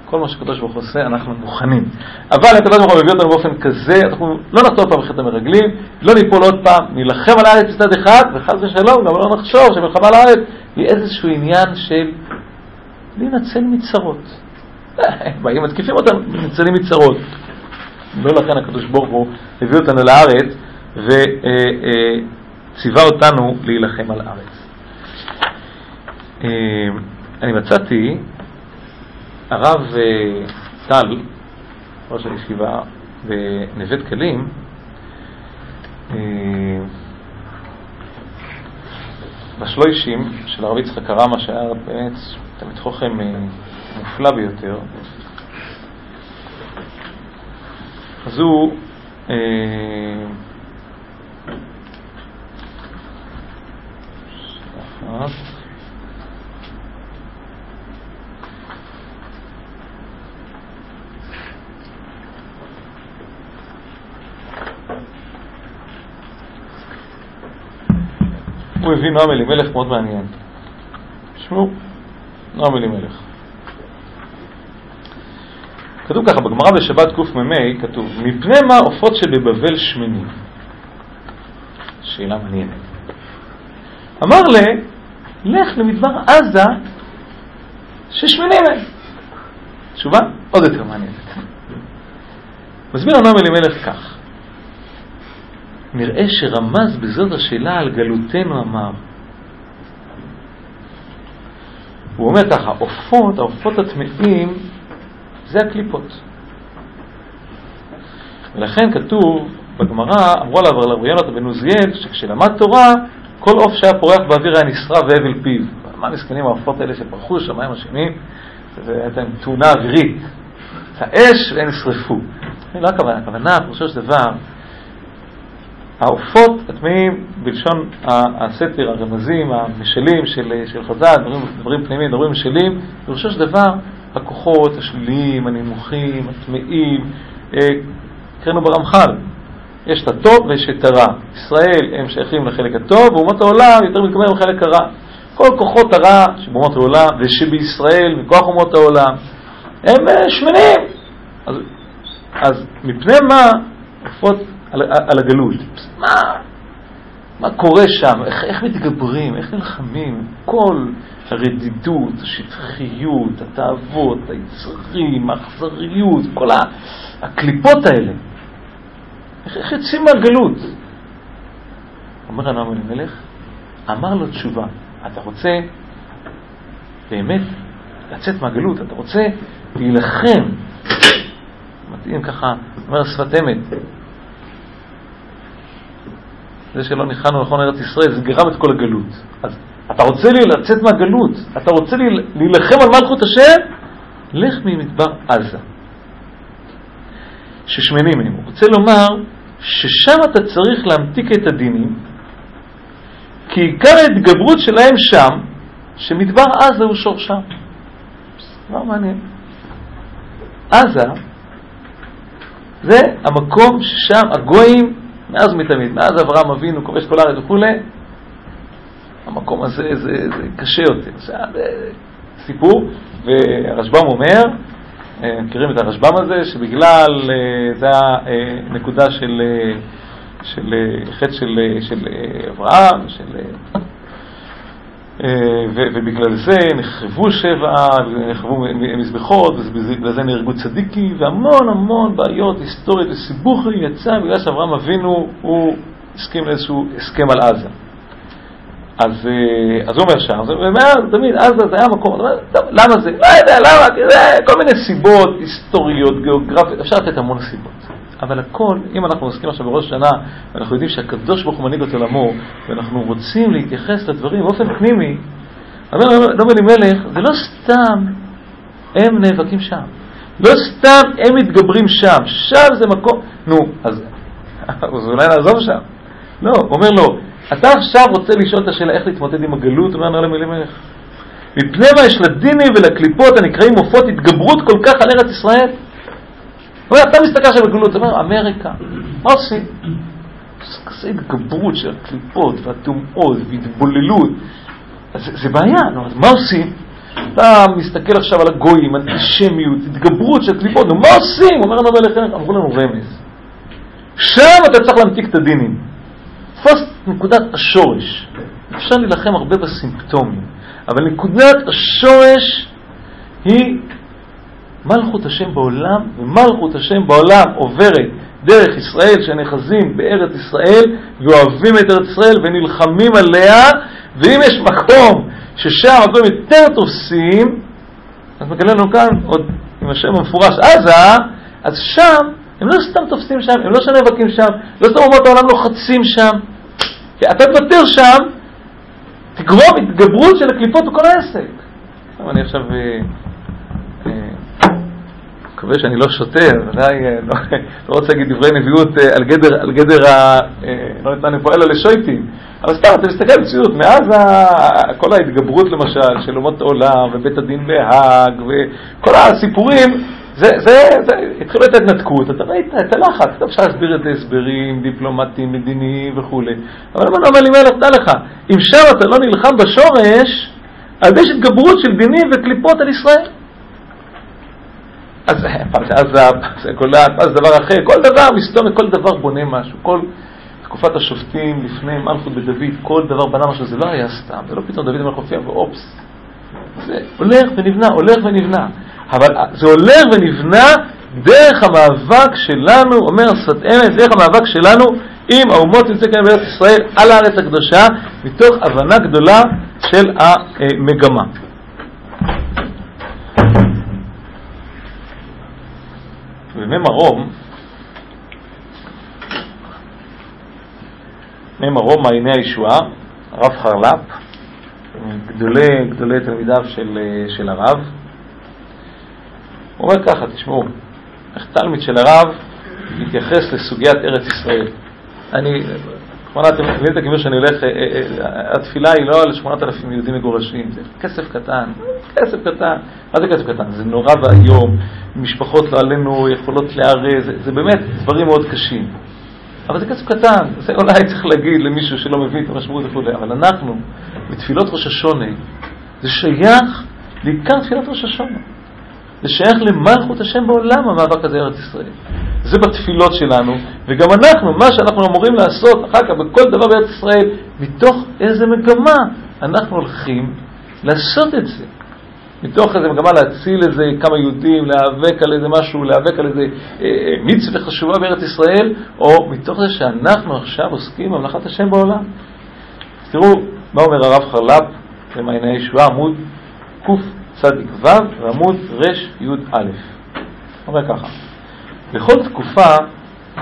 כל מה שקדוש ברוך הוא עושה, אנחנו מוכנים. אבל הקדוש ברוך הוא מביא אותנו באופן כזה, אנחנו לא נחטוא פעם בחטא המרגלים, לא ניפול עוד פעם, נילחם על הארץ מצד אחד, וחס ושלום, גם לא נחשוב שמלחמה על הארץ היא איזשהו עניין של להינצל מצרות. אה, באים, מתקיפים אותנו, נצלים מצרות. לא לכן הקדוש ברוך הוא הביא אותנו לארץ וציווה אותנו להילחם על הארץ. אה, אני מצאתי, הרב אה, טל, ראש הישיבה בנווה דקלים, אה, בשלוישים של הרב יצחק הרמה, שהיה באמת תלמיד חוכם מופלא ביותר, אז הוא אחת הוא הביא נועם אלימלך מאוד מעניין. תשמעו, נועם אלימלך. כתוב ככה, בגמרא בשבת קמ"ה כתוב, מפני מה עופות שבבבל שמנים? שאלה מעניינת. אמר לה, לך למדבר עזה ששמנים הם. תשובה עוד יותר מעניינת. מסביר הנועם אלימלך כך, נראה שרמז בזאת השאלה על גלותנו אמר. הוא אומר ככה, עופות, העופות הטמאים, זה הקליפות. ולכן כתוב בגמרא, אמרו עליו רבי יונתן בן עוזיאל, שכשלמד תורה, כל עוף שהיה פורח באוויר היה נשרף והבל פיו. מה מסכנים העופות האלה שפרחו שמיים השמיים, והייתה להם תאונה אווירית. האש והם נשרפו. לא הכוונה, הכוונה, פירושו של דבר, העופות הטמאים, בלשון הסתר, הרמזים, המשלים של, של חז"ל, דברים, דברים פנימיים, דברים משלים, פירושו של דבר, הכוחות השליליים, הנמוכים, הטמאים, אה, קראנו ברמח"ל, יש את הטוב ויש את הרע. ישראל הם שייכים לחלק הטוב, ואומות העולם יותר מתקבל לחלק הרע. כל כוחות הרע שבאומות העולם ושבישראל, מכוח אומות העולם, הם אה, שמנים. אז, אז מפני מה עופות על, על הגלות? מה, מה קורה שם? איך, איך מתגברים? איך נלחמים? כל הרדידות, השטחיות, התאוות, היצרים, האכזריות, כל הקליפות האלה. איך יוצאים מהגלות? אומר הנועם אלימלך, אמר לו תשובה, אתה רוצה באמת לצאת מהגלות, אתה רוצה להילחם, מתאים ככה, אומר שפת אמת. זה שלא ניחנו נכון ארץ ישראל, זה גרם את כל הגלות. אז אתה רוצה לי לצאת מהגלות, אתה רוצה לי להילחם על מלכות השם? לך ממדבר עזה. ששמנים. הוא רוצה לומר ששם אתה צריך להמתיק את הדינים, כי עיקר ההתגברות שלהם שם, שמדבר עזה הוא שורשם. דבר מעניין. עזה זה המקום ששם הגויים, מאז ומתמיד, מאז אברהם אבינו, כובש כל הארץ וכולי, המקום הזה זה, זה קשה יותר. זה סיפור, והרשב"ם אומר, אה, מכירים את הרשב"ם הזה, שבגלל, אה, זה הנקודה אה, של, של חטא של, של אברהם, של, ובגלל זה נחרבו שבע, נחרבו מזבחות, ובגלל זה נהרגו צדיקים, והמון המון בעיות היסטוריות וסיבוכים יצא בגלל שאברהם אבינו, הוא הסכים לאיזשהו הסכם על עזה. אז, אה, אז הוא אומר שם, ומאז תמיד עזה זה היה מקום, למה זה? לא יודע, למה? כל מיני סיבות היסטוריות, גיאוגרפיות, אפשר לתת המון סיבות. אבל הכל, אם אנחנו עוסקים עכשיו בראש השנה, ואנחנו יודעים שהקדוש ברוך הוא מנהיג את עולמו, ואנחנו רוצים להתייחס לדברים באופן פנימי, אומר דוב אלימלך, זה לא סתם הם נאבקים שם. לא סתם הם מתגברים שם, שם זה מקום, נו, אז, אז אולי נעזוב שם. לא, הוא אומר לו, אתה עכשיו רוצה לשאול את השאלה איך להתמודד עם הגלות, אומר נעלה מלך. מפני מה יש לדינים ולקליפות הנקראים עופות התגברות כל כך על ארץ ישראל? אומר, אתה מסתכל עכשיו בגלות, אתה אומר, אמריקה, מה עושים? כזה התגברות של הקליפות והטומאות והתבוללות. זה, בעיה, נו, אז מה עושים? אתה מסתכל עכשיו על הגויים, אנטישמיות, התגברות של קליפות, נו, מה עושים? אומר לנו מלך, אמרו לנו רמז. שם אתה צריך להמתיק את הדינים. תפוס נקודת השורש. אפשר להילחם הרבה בסימפטומים, אבל נקודת השורש היא מלכות השם בעולם, ומלכות השם בעולם עוברת דרך ישראל שנאחזים בארץ ישראל ואוהבים את ארץ ישראל ונלחמים עליה, ואם יש מקום ששם הדברים יותר תופסים, אז מגלה לנו כאן עוד עם השם המפורש עזה, אז שם הם לא סתם תופסים שם, הם לא שנאבקים שם, לא סתם אומות העולם לוחצים שם. אתה תוותר שם, תגרום התגברות של הקליפות וכל העסק. אני עכשיו אה, מקווה שאני לא שוטר, ודאי אה, לא, לא רוצה להגיד דברי נביאות על גדר, על גדר ה... לא ניתן לפועל על השויטים, אבל סתם, אתה מסתכל על מציאות, מאז כל ההתגברות למשל של אומות העולם ובית הדין בהאג וכל הסיפורים זה, זה, זה, התחילו את ההתנתקות, אתה ראית את הלחץ, אתה אפשר להסביר את זה הסברים דיפלומטיים, מדיניים וכולי. אבל אמרנו, אבל מלך, דע לך, אם שם אתה לא נלחם בשורש, אז יש התגברות של דינים וקליפות על ישראל. אז אז זה אז דבר אחר, כל דבר מסתום, כל דבר בונה משהו, כל תקופת השופטים לפני מלכות בדוד, כל דבר בנה משהו, זה לא היה סתם, זה לא פתאום דוד המלך הופיע ואופס. זה הולך ונבנה, הולך ונבנה. אבל זה הולך ונבנה דרך המאבק שלנו, אומר שפת אמת, דרך המאבק שלנו עם האומות נמצאים כאן בארץ ישראל על הארץ הקדושה, מתוך הבנה גדולה של המגמה. ומי מרום, מי מרום מעייני הישועה, הרב חרל"פ, גדולי, גדולי תלמידיו של, של הרב, אומר ככה, תשמעו, איך תלמיד של הרב מתייחס לסוגיית ארץ ישראל. אני, אחרונה, אתם מבינים את הכיוון שאני הולך, אה, אה, אה, התפילה היא לא על שמונת אלפים יהודים מגורשים, זה כסף קטן, כסף קטן. מה זה כסף קטן? זה נורא ואיום, משפחות לא עלינו יכולות להיארז, זה, זה באמת דברים מאוד קשים. אבל זה כסף קטן, זה אולי צריך להגיד למישהו שלא מבין את המשמעות וכו', אבל אנחנו, בתפילות ראש השונה, זה שייך לעיקר תפילת ראש השונה. זה שייך למלכות השם בעולם, המאבק הזה ארץ ישראל. זה בתפילות שלנו, וגם אנחנו, מה שאנחנו אמורים לעשות אחר כך בכל דבר בארץ ישראל, מתוך איזה מגמה אנחנו הולכים לעשות את זה. מתוך איזה מגמה להציל איזה כמה יהודים, להיאבק על איזה משהו, להיאבק על איזה אה, אה מצווה חשובה בארץ ישראל, או מתוך זה שאנחנו עכשיו עוסקים במלאכת השם בעולם. תראו מה אומר הרב חרל"פ במעייני הישועה, עמוד קצ"ו ועמוד רי"א. אומר ככה בכל תקופה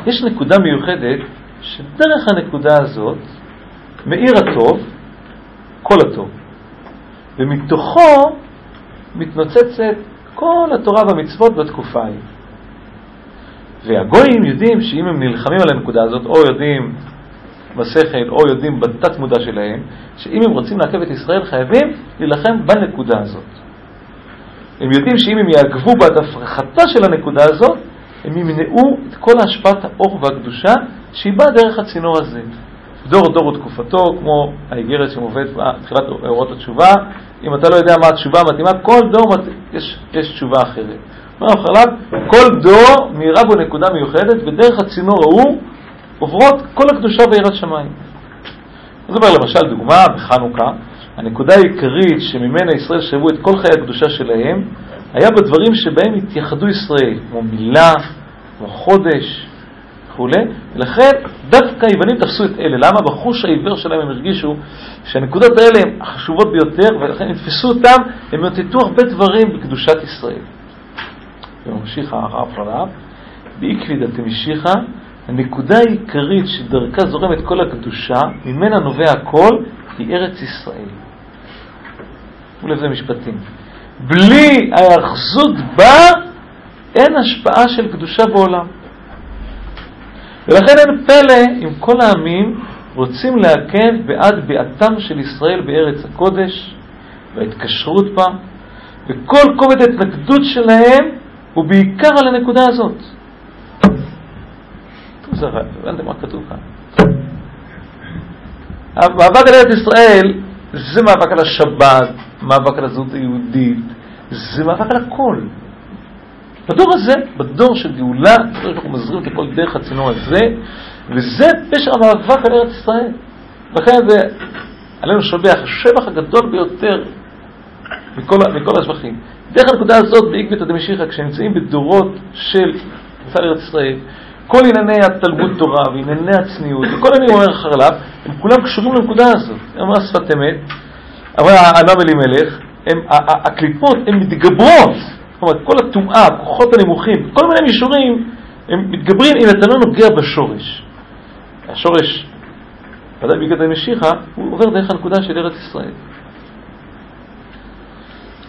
יש נקודה מיוחדת שדרך הנקודה הזאת מאיר הטוב, כל הטוב, ומתוכו מתנוצצת כל התורה והמצוות בתקופה ההיא. והגויים יודעים שאם הם נלחמים על הנקודה הזאת, או יודעים בשכל, או יודעים בתת מודע שלהם, שאם הם רוצים לעכב את ישראל חייבים להילחם בנקודה הזאת. הם יודעים שאם הם יעקבו בעד הפרחתה של הנקודה הזאת, הם ימנעו את כל השפעת האור והקדושה שהיא באה דרך הצינור הזה. דור דור ותקופתו, כמו האיגרת שמובאת בתחילת אורות התשובה, אם אתה לא יודע מה התשובה המתאימה, כל דור יש, יש תשובה אחרת. אומר החלב, כל דור מאירה בו נקודה מיוחדת, ודרך הצינור ההוא עוברות כל הקדושה ויראת שמיים. זאת אומרת, למשל, דוגמה בחנוכה, הנקודה העיקרית שממנה ישראל שבו את כל חיי הקדושה שלהם, היה בדברים שבהם התייחדו ישראל, כמו מילה, כמו חודש וכו', ולכן דווקא היוונים תפסו את אלה. למה? בחוש העיוור שלהם הם הרגישו שהנקודות האלה הן החשובות ביותר, ולכן יתפסו אותם, הם יוטטו הרבה דברים בקדושת ישראל. וממשיך הרב חלב, בעקבי דתמשיכה, הנקודה העיקרית שדרכה זורמת כל הקדושה, ממנה נובע הכל, היא ארץ ישראל. שימו משפטים. בלי ההאחזות בה, אין השפעה של קדושה בעולם. ולכן אין פלא אם כל העמים רוצים לעכב בעד ביעתם של ישראל בארץ הקודש וההתקשרות בה, וכל כובד ההתנגדות שלהם הוא בעיקר על הנקודה הזאת. הבנתם מה כתוב כאן? המאבק על ארץ ישראל זה מאבק על השבת, מאבק על הזהות היהודית, זה מאבק על הכל. בדור הזה, בדור של גאולה, אנחנו מזרים את הכל דרך הצינור הזה, וזה פשר המאבק על ארץ ישראל. לכן זה, עלינו לשבח, השבח הגדול ביותר מכל, מכל השבחים. דרך הנקודה הזאת, בעקבות הדמשיחא, כשנמצאים בדורות של כניסה לארץ ישראל, כל ענייני התלמוד תורה וענייני הצניעות וכל ענייני אומר חרל"פ, הם כולם קשורים לנקודה הזאת. אמרה שפת אמת, אמרה ענם אלימלך, הקליפות הן מתגברות, אומרת כל הטומאה, הכוחות הנמוכים, כל מיני מישורים, הם מתגברים אם אתה לא נוגע בשורש. השורש, ודאי בגלל המשיחה, הוא עובר דרך הנקודה של ארץ ישראל.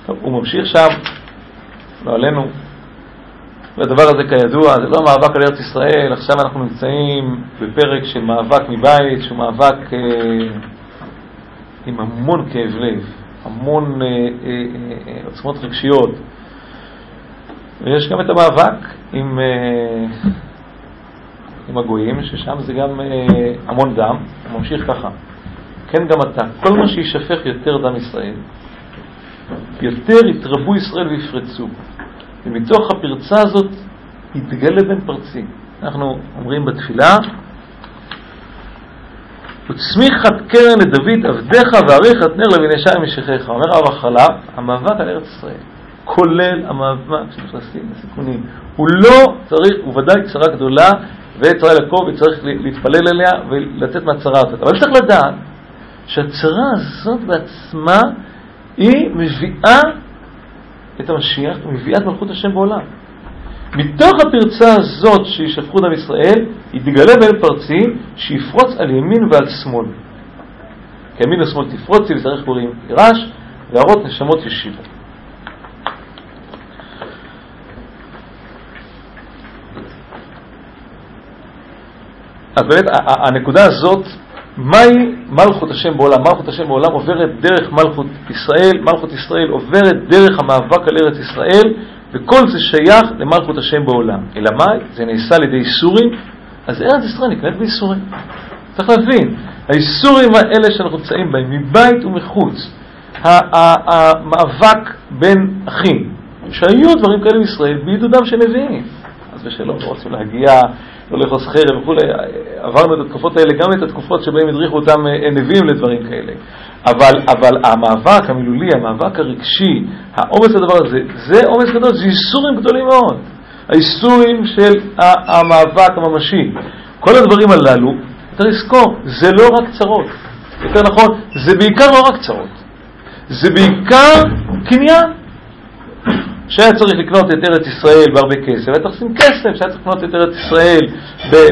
טוב, הוא ממשיך שם, לא עלינו, והדבר הזה כידוע, זה לא מאבק על ארץ ישראל, עכשיו אנחנו נמצאים בפרק של מאבק מבית, שהוא מאבק אה, עם המון כאב לב, המון אה, אה, אה, עוצמות רגשיות. ויש גם את המאבק עם, אה, עם הגויים, ששם זה גם אה, המון דם, הוא ממשיך ככה. כן גם אתה, כל מה שישפך יותר דם ישראל, יותר יתרבו ישראל ויפרצו. ומתוך הפרצה הזאת יתגלה בן פרצים. אנחנו אומרים בתפילה, וצמיחת קרן לדוד עבדיך ועריכת נר לביני שי משיחיך. אומר רב החלב, המאבק על ארץ ישראל, כולל המאבק שנכנסים לסיכונים. הוא לא צריך, הוא ודאי צרה גדולה, וצרה לקרוא וצריך להתפלל אליה ולצאת מהצרה הזאת. אבל צריך לדעת שהצרה הזאת בעצמה היא מביאה את המשיח, מביאה את מלכות השם בעולם. מתוך הפרצה הזאת שישפכו דם ישראל, יתגלה בין פרצים שיפרוץ על ימין ועל שמאל. כי ימין ושמאל תפרוצי וזרח גורים ירש, והרות נשמות ישיבו. אז באמת הנקודה הזאת, מהי מלכות השם בעולם? מלכות השם בעולם עוברת דרך מלכות ישראל, מלכות ישראל עוברת דרך המאבק על ארץ ישראל, וכל זה שייך למלכות השם בעולם. אלא מה? זה נעשה על ידי איסורים, אז ארץ ישראל נקראת באיסורים. צריך להבין, האיסורים האלה שאנחנו נמצאים בהם, מבית ומחוץ, המאבק בין אחים, שהיו דברים כאלה בישראל בעידודם של נביאים. ושלום, לא רוצים להגיע, לא לאכוס חרב וכולי, עברנו את התקופות האלה, גם את התקופות שבהן הדריכו אותם אה, נביאים לדברים כאלה. אבל, אבל המאבק המילולי, המאבק הרגשי, העומס לדבר הזה, זה עומס גדול, זה איסורים גדולים מאוד. האיסורים של המאבק הממשי. כל הדברים הללו, צריך לזכור, זה לא רק צרות. יותר נכון, זה בעיקר לא רק צרות. זה בעיקר קניין. שהיה צריך לקנות את ארץ ישראל בהרבה כסף, היה צריך לשים כסף, שהיה צריך לקנות את ארץ ישראל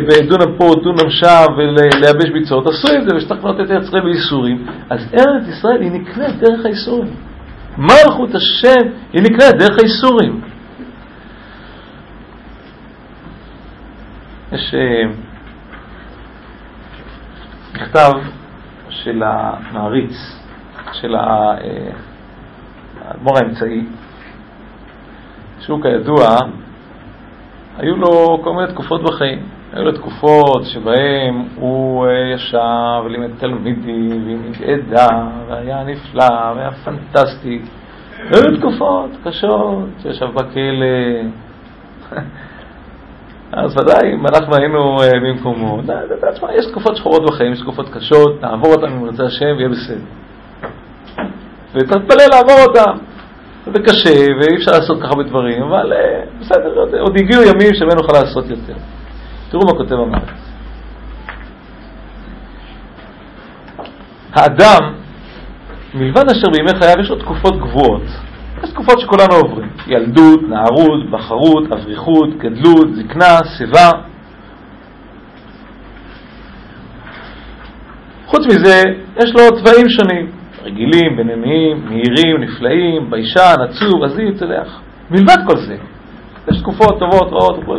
בדונם פה, דונם שם, ולייבש ביצות, עשו את זה, ושצריך לקנות את ארץ ישראל בייסורים. אז ארץ ישראל היא נקנית דרך הייסורים. מלכות השם היא נקנית דרך הייסורים. יש אה, מכתב של המעריץ, של אה, האדמו"ר האמצעי, שהוא כידוע, היו לו כל מיני תקופות בחיים. היו לו תקופות שבהן הוא אה, ישב ולימד תלמידים והנהיג עדה והיה נפלא והיה פנטסטי. היו תקופות קשות שישב בכלא. אז ודאי, אם אנחנו היינו אה, במקומו, יש תקופות שחורות בחיים, יש תקופות קשות, נעבור אותן אם נרצה השם ויהיה בסדר. להתפלל לעבור אותן. זה קשה ואי אפשר לעשות ככה בדברים, אבל אה, בסדר, עוד הגיעו ימים שבהם נוכל לעשות יותר. תראו מה כותב המארץ. האדם, מלבד אשר בימי חייו יש לו תקופות גבוהות. יש תקופות שכולנו עוברים. ילדות, נערות, בחרות, אבריחות, גדלות, זקנה, שיבה. חוץ מזה, יש לו צבעים שונים. רגילים, בינוניים, מהירים, נפלאים, ביישן, עצוב, עזיב, צלח. מלבד כל זה, יש תקופות טובות, רעות וכו',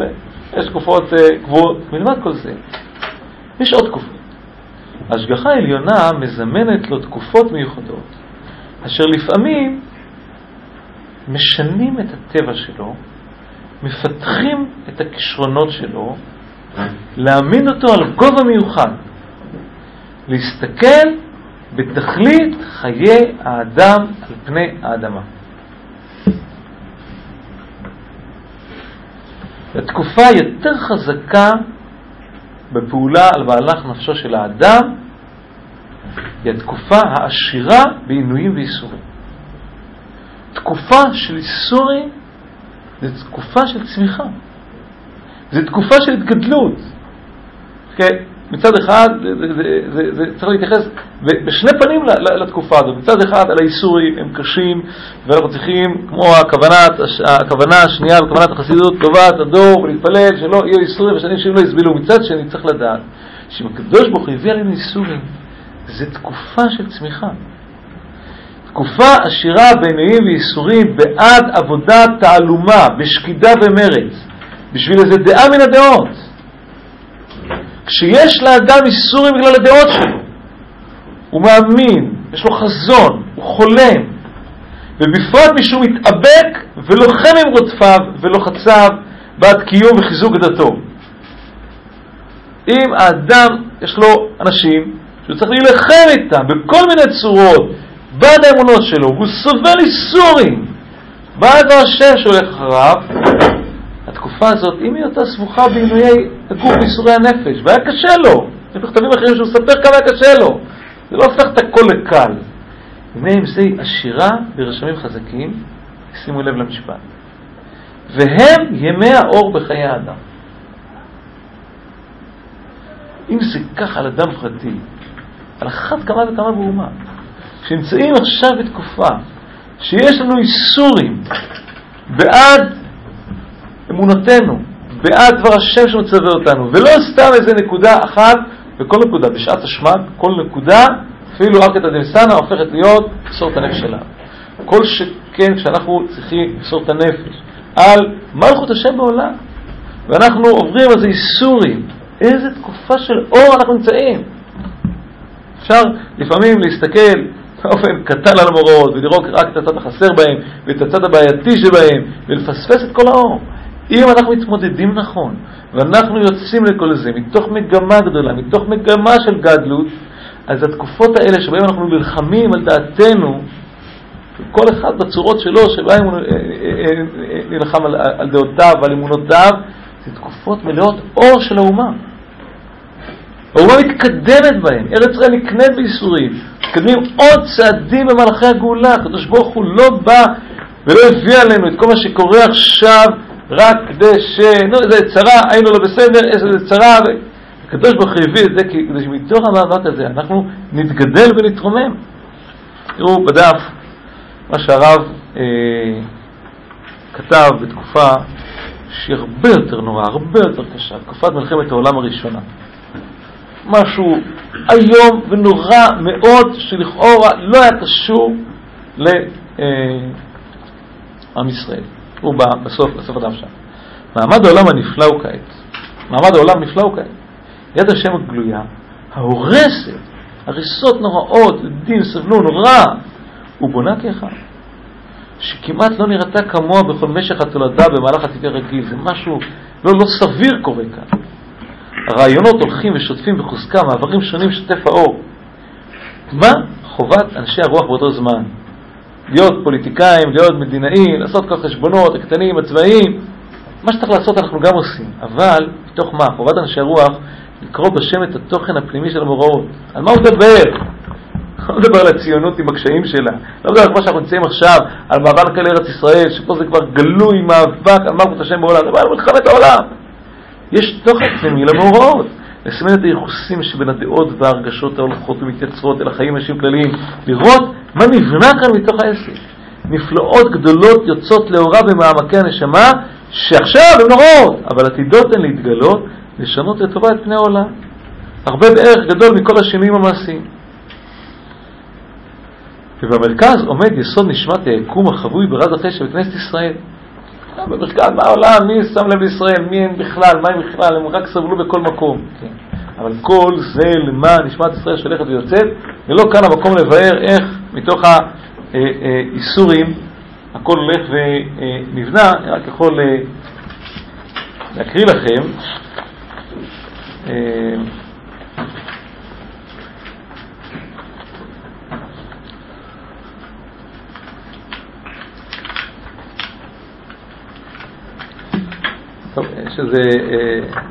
יש תקופות uh, גבוהות, מלבד כל זה, יש עוד תקופות. ההשגחה העליונה מזמנת לו תקופות מיוחדות, אשר לפעמים משנים את הטבע שלו, מפתחים את הכישרונות שלו, להעמיד אותו על גובה מיוחד, להסתכל בתכלית חיי האדם על פני האדמה. התקופה יותר חזקה בפעולה על מהלך נפשו של האדם היא התקופה העשירה בעינויים וייסורים. תקופה של ייסורים זה תקופה של צמיחה, זה תקופה של התגדלות. כן? מצד אחד צריך להתייחס בשני פנים לתקופה הזאת. מצד אחד על האיסורים הם קשים ואנחנו צריכים, כמו הכוונת, הכוונה השנייה וכוונת החסידות, טובת הדור ולהתפלל שלא יהיו איסורים ושנים שלא יסבלו. מצד שני צריך לדעת שאם הקדוש ברוך הוא הביא עלינו איסורים, זה תקופה של צמיחה. תקופה עשירה בעינויים וייסורים בעד עבודה תעלומה, בשקידה ומרץ, בשביל איזה דעה מן הדעות. כשיש לאדם איסורים בגלל הדעות שלו, הוא מאמין, יש לו חזון, הוא חולם, ובפרט משום מתאבק ולוחם עם רודפיו ולוחציו בעד קיום וחיזוק דתו. אם האדם, יש לו אנשים שהוא צריך להילחם איתם בכל מיני צורות, בעד האמונות שלו, הוא סובל איסורים, בעד השם שהולך אחריו, התקופה הזאת, אם היא אותה סבוכה בעינויי הגוף ואיסורי הנפש, והיה קשה לו, יש מכתבים אחרים שהוא מספר כמה היה קשה לו, זה לא הופך את הכל לקל. הנה אם זה עשירה ברשמים חזקים, שימו לב למשפט. והם ימי האור בחיי האדם. אם זה כך על אדם פרטי, על אחת כמה וכמה באומה, כשנמצאים עכשיו בתקופה שיש לנו איסורים בעד אמונתנו, בעד דבר השם שמצווה אותנו, ולא סתם איזה נקודה אחת, וכל נקודה, בשעת השמד, כל נקודה, אפילו רק את הדמסנה הופכת להיות מסור את הנפש שלנו. כל שכן כשאנחנו צריכים למסור את הנפש על מלכות השם בעולם, ואנחנו עוברים על זה איסורים, איזה תקופה של אור אנחנו נמצאים. אפשר לפעמים להסתכל באופן קטן על המורות ולראות רק את הצד החסר בהם ואת הצד הבעייתי שבהם ולפספס את כל האור. אם אנחנו מתמודדים נכון ואנחנו יוצאים לכל זה מתוך מגמה גדולה, מתוך מגמה של גדלות, אז התקופות האלה שבהן אנחנו נלחמים על דעתנו, כל אחד בצורות שלו, שבהן הוא אה, אה, אה, נלחם על, על דעותיו ועל אמונותיו, זה תקופות מלאות אור של האומה. האומה מתקדמת בהן, ארץ ישראל נקנית בייסורים, מתקדמים עוד צעדים במהלכי הגאולה, הקדוש ברוך הוא לא בא ולא הביא עלינו את כל מה שקורה עכשיו רק כדי ש... נו, איזה צרה, היינו לא בסדר, איזה צרה, הקדוש ברוך הוא הביא את זה כדי שמתוך המאבק הזה אנחנו נתגדל ונתרומם. תראו בדף מה שהרב אה, כתב בתקופה שהיא הרבה יותר נוראה, הרבה יותר קשה, תקופת מלחמת העולם הראשונה. משהו איום ונורא מאוד, שלכאורה לא היה קשור לעם אה, ישראל. הוא בסוף, בסוף הדף שם. מעמד העולם הנפלא הוא כעת. מעמד העולם נפלא הוא כעת. יד השם הגלויה, ההורסת, הריסות נוראות, דין, סבלו, נורא, ובונה כאחד. שכמעט לא נראתה כמוה בכל משך התולדה במהלך הטבעי רגיל. זה משהו לא, לא סביר קורה כאן. הרעיונות הולכים ושוטפים בחוזקה, מעברים שונים שוטף האור. מה חובת אנשי הרוח באותו זמן? להיות פוליטיקאים, להיות מדינאים, לעשות כל חשבונות, הקטנים, הצבאיים. מה שצריך לעשות אנחנו גם עושים, אבל מתוך מה? חובת אנשי הרוח לקרוא בשם את התוכן הפנימי של המאורעות. על מה הוא מדבר? לא מדבר על הציונות עם הקשיים שלה, לא מדבר על כמו שאנחנו נמצאים עכשיו, על מאבק על ארץ ישראל, שפה זה כבר גלוי מאבק על מלכות השם בעולם, זה על מלחמת העולם. יש תוכן פנימי למאורעות. לסמן את היחוסים שבין הדעות וההרגשות ההולכות ומתייצרות אל החיים האנשים כלליים, לראות מה נבנה כאן מתוך העסק. נפלאות גדולות יוצאות לאורה במעמקי הנשמה, שעכשיו הן נוראות, אבל עתידות הן להתגלות, לשנות לטובה את פני העולם. הרבה בערך גדול מכל השינויים המעשיים. ובמרכז עומד יסוד נשמת היקום החבוי ברז החש של כנסת ישראל. במרכז, מה העולם, מי שם לב לישראל, מי הם בכלל, מה הם בכלל, הם רק סבלו בכל מקום. כן. אבל כל זה למען נשמת ישראל שהולכת ויוצאת, ולא כאן המקום לבאר איך מתוך האיסורים הכל הולך ונבנה, אני רק יכול אה, להקריא לכם. אה, טוב, יש איזה אה,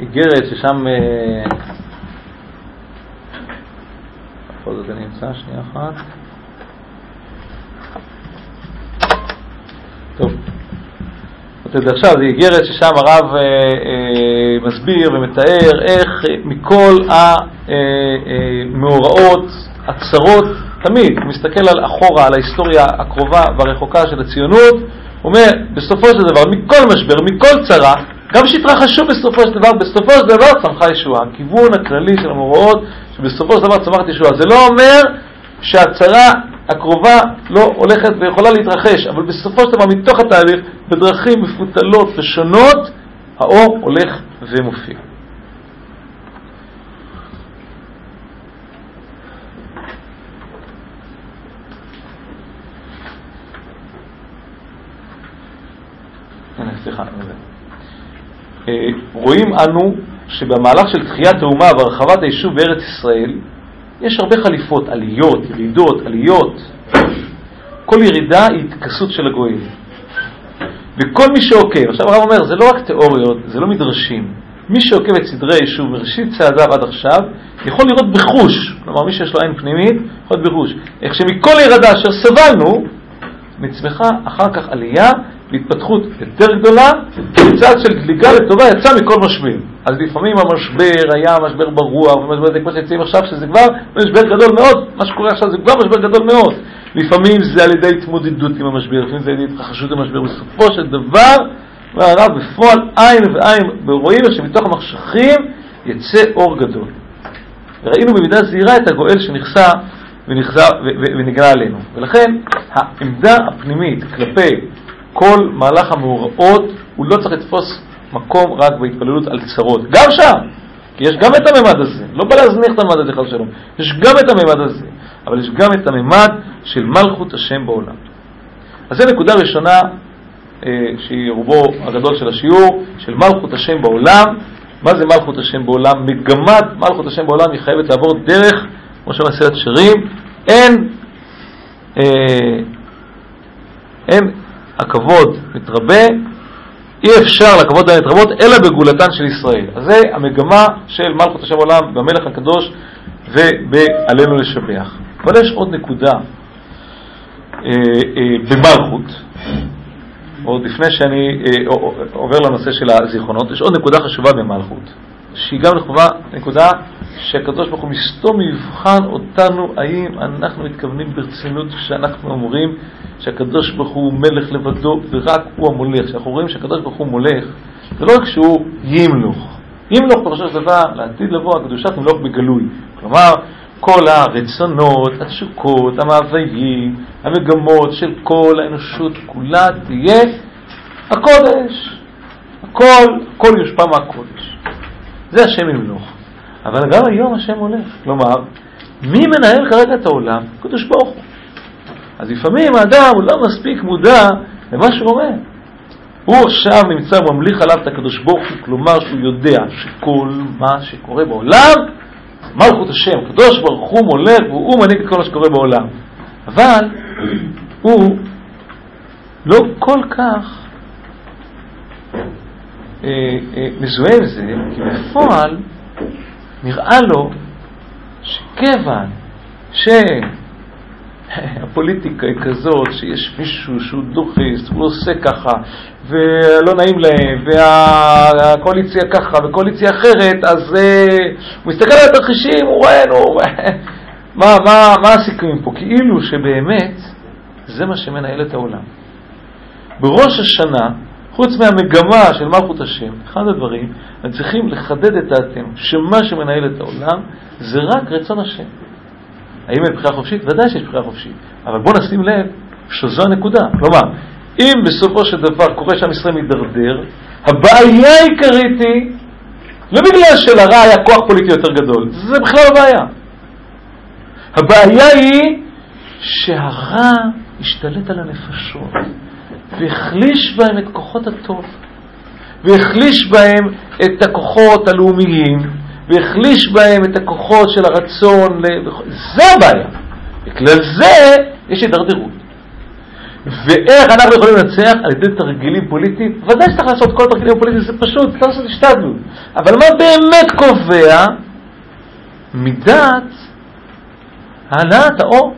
איגרת ששם... אה, זאת אני אמצא, שנייה אחת. טוב, עכשיו, זה איגרת ששם הרב אה, אה, מסביר ומתאר איך אה, מכל המאורעות, הצרות, תמיד הוא מסתכל על אחורה, על ההיסטוריה הקרובה והרחוקה של הציונות, הוא אומר, בסופו של דבר, מכל משבר, מכל צרה, גם שהתרחשו בסופו של דבר, בסופו של דבר צמחה ישועה. הכיוון הכללי של המאורעות, שבסופו של דבר צמחת ישועה. זה לא אומר שהצרה הקרובה לא הולכת ויכולה להתרחש, אבל בסופו של דבר, מתוך התהליך, בדרכים מפותלות ושונות, האור הולך ומופיע. אה, רואים אנו שבמהלך של תחיית האומה והרחבת היישוב בארץ ישראל יש הרבה חליפות, עליות, ירידות, עליות. כל ירידה היא התכסות של הגויים. וכל מי שעוקב, עכשיו הרב אומר, זה לא רק תיאוריות, זה לא מדרשים. מי שעוקב את סדרי היישוב מראשית צעדיו עד עכשיו, יכול לראות בחוש, כלומר מי שיש לו עין פנימית, יכול לראות בחוש, איך שמכל ירדה אשר סבלנו, נצמחה אחר כך עלייה להתפתחות יותר גדולה, מצד של דליגה לטובה יצא מכל משבר. אז לפעמים המשבר היה משבר ברוח, ומשבר זה כמו שנמצאים עכשיו, שזה כבר משבר גדול מאוד, מה שקורה עכשיו זה כבר משבר גדול מאוד. לפעמים זה על ידי התמודדות עם המשבר, לפעמים זה על ידי התרחשות המשבר. בסופו של דבר, אומר הרב, בפועל עין ועין, ורואים שמתוך המחשכים יצא אור גדול. וראינו במידה זהירה את הגואל שנכסה ונגלה עלינו. ולכן העמדה הפנימית כלפי כל מהלך המאורעות, הוא לא צריך לתפוס מקום רק בהתפללות על צרות. גם שם, כי יש גם את הממד הזה, לא בא להזניח את הממד הזה חס ושלום, יש גם את הממד הזה, אבל יש גם את הממד של מלכות השם בעולם. אז זו נקודה ראשונה, אה, שהיא רובו הגדול של השיעור, של מלכות השם בעולם. מה זה מלכות השם בעולם? מגמת מלכות השם בעולם היא חייבת לעבור דרך, כמו שמסייעת שרים, אין, אה, אין הכבוד מתרבה, אי אפשר לכבוד להתרבות אלא בגאולתן של ישראל. אז זה המגמה של מלכות השם עולם במלך הקדוש ובעלינו לשבח. אבל יש עוד נקודה אה, אה, במלכות, עוד לפני שאני אה, עובר לנושא של הזיכרונות, יש עוד נקודה חשובה במלכות, שהיא גם נקודה, נקודה שהקדוש ברוך הוא מסתום מבחן אותנו, האם אנחנו מתכוונים ברצינות כשאנחנו אומרים שהקדוש ברוך הוא מלך לבדו ורק הוא המולך. כשאנחנו רואים שהקדוש ברוך הוא מולך, זה לא רק שהוא ימלוך. ימלוך פרשת דבר, לעתיד לבוא הקדושה תמלוך בגלוי. כלומר, כל הרצונות, התשוקות, המאוויים, המגמות של כל האנושות כולה תהיה הקודש. הכל, הכל יושפע מהקודש. זה השם ימלוך. אבל גם היום השם הולך. כלומר, מי מנהל כרגע את העולם? הקדוש ברוך הוא. אז לפעמים האדם הוא לא מספיק מודע למה שהוא אומר. הוא עכשיו נמצא וממליך עליו את הקדוש ברוך הוא, כלומר שהוא יודע שכל מה שקורה בעולם, מלכות השם, הקדוש ברוך הוא מולך והוא מנהיג את כל מה שקורה בעולם. אבל הוא לא כל כך מזוהה עם זה, כי בפועל נראה לו שכיוון שהפוליטיקה היא כזאת, שיש מישהו שהוא דוחס, הוא עושה ככה, ולא נעים להם, והקואליציה ככה, וקואליציה אחרת, אז uh, הוא מסתכל על התרחישים, הוא רואה, נו, מה, מה, מה הסיכויים פה? כאילו שבאמת זה מה שמנהל את העולם. בראש השנה חוץ מהמגמה של מלכות השם, אחד הדברים, הם צריכים לחדד את דעתנו, שמה שמנהל את העולם זה רק רצון השם. האם יש בחירה חופשית? ודאי שיש בחירה חופשית, אבל בואו נשים לב שזו הנקודה. כלומר, אם בסופו של דבר קורה שעם ישראל מידרדר, הבעיה העיקרית היא לא בגלל שלרע היה כוח פוליטי יותר גדול, זה בכלל הבעיה. לא הבעיה היא שהרע השתלט על הנפשות. והחליש בהם את כוחות הטוב, והחליש בהם את הכוחות הלאומיים, והחליש בהם את הכוחות של הרצון, זה הבעיה. בגלל זה יש הידרדרות. ואיך אנחנו יכולים לנצח? על ידי תרגילים פוליטיים? ודאי שצריך לעשות כל תרגילים פוליטיים, זה פשוט, צריך לעשות השתדלות. אבל מה באמת קובע? מידת העלאת האור.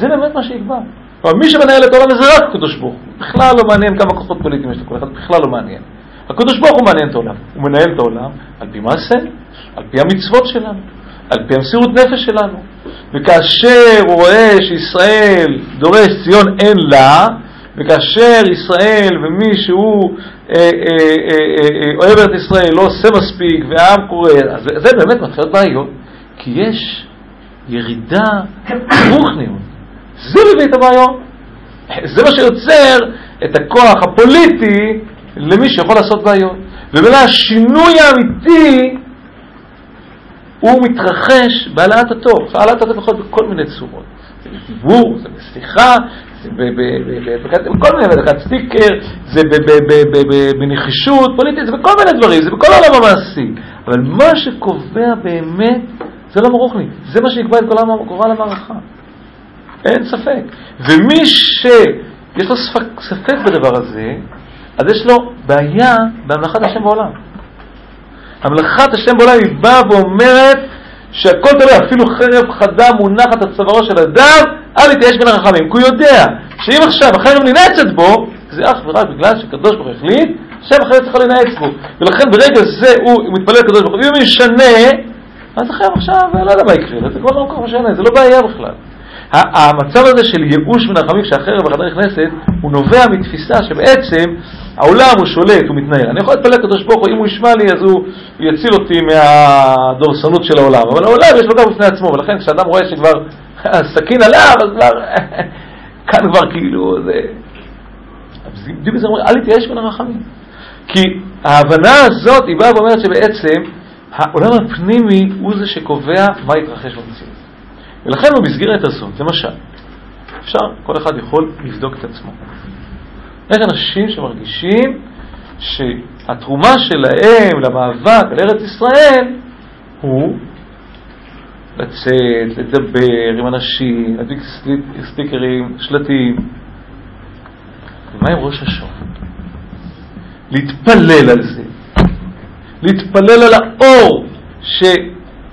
זה באמת מה שיקבע. אבל מי שמנהל את העולם זה רק הקדוש ברוך הוא. בכלל לא מעניין כמה כוחות פוליטיים יש לכל אחד, בכלל לא מעניין. הקדוש ברוך הוא מעניין את העולם. הוא מנהל את העולם על פי מעשה, על פי המצוות שלנו, על פי המסירות נפש שלנו. וכאשר הוא רואה שישראל דורש ציון אין לה, וכאשר ישראל ומי שהוא אה, אה, אה, אוהב את ישראל לא עושה מספיק והעם קורא, אז זה באמת מתחילות בעיות, כי יש ירידה רוחניות. זה מביא את הבעיות. זה מה שיוצר את הכוח הפוליטי למי שיכול לעשות בעיות. ובאמת השינוי האמיתי הוא מתרחש בהעלאת הטוב. העלאת הטוב יכול להיות בכל מיני צורות. זה בדיבור, זה בשיחה, זה בכל מיני, בדקת סטיקר, זה בנחישות פוליטית, זה בכל מיני דברים, זה בכל העולם המעשי. אבל מה שקובע באמת זה לא מרוחני, זה מה שיקבע את כל המערכה. אין ספק. ומי שיש לו ספק, ספק בדבר הזה, אז יש לו בעיה בהמלכת השם בעולם. המלכת השם בעולם היא באה ואומרת שהכל תלוי, אפילו חרב חדה מונחת על צווארו של אדם, אל יתייאש בין החכמים. כי הוא יודע שאם עכשיו החרב ננעצת בו, זה אך ורק בגלל שקדוש ברוך החליט, השם החרב צריכה לנעץ בו. ולכן ברגע זה הוא מתפלל לקדוש ברוך הוא, אם הוא ישנה, אז החרב עכשיו, לא יודע מה יקרה, זה כבר לא כל כך משנה, זה לא בעיה בכלל. המצב הזה של ייאוש ורחמים כשהחרב בחדר נכנסת, הוא נובע מתפיסה שבעצם העולם הוא שולט, הוא מתנהל. אני יכול להתפלל לקדוש ברוך הוא, אם הוא ישמע לי אז הוא יציל אותי מהדורסנות של העולם. אבל העולם יש לו גם בפני עצמו, ולכן כשאדם רואה שכבר הסכין עליו, אז כבר, כאן כבר כאילו, זה... דיבי זה אומר, אל תתייאש מן הרחמים. כי ההבנה הזאת, היא באה ואומרת שבעצם העולם הפנימי הוא זה שקובע מה יתרחש במציאות. ולכן במסגרת הזאת, למשל, אפשר, כל אחד יכול לבדוק את עצמו. איך אנשים שמרגישים שהתרומה שלהם למאבק על ארץ ישראל הוא לצאת, לדבר עם אנשים, להדביק סטיקרים, שלטים. ומה עם ראש השעון? להתפלל על זה, להתפלל על האור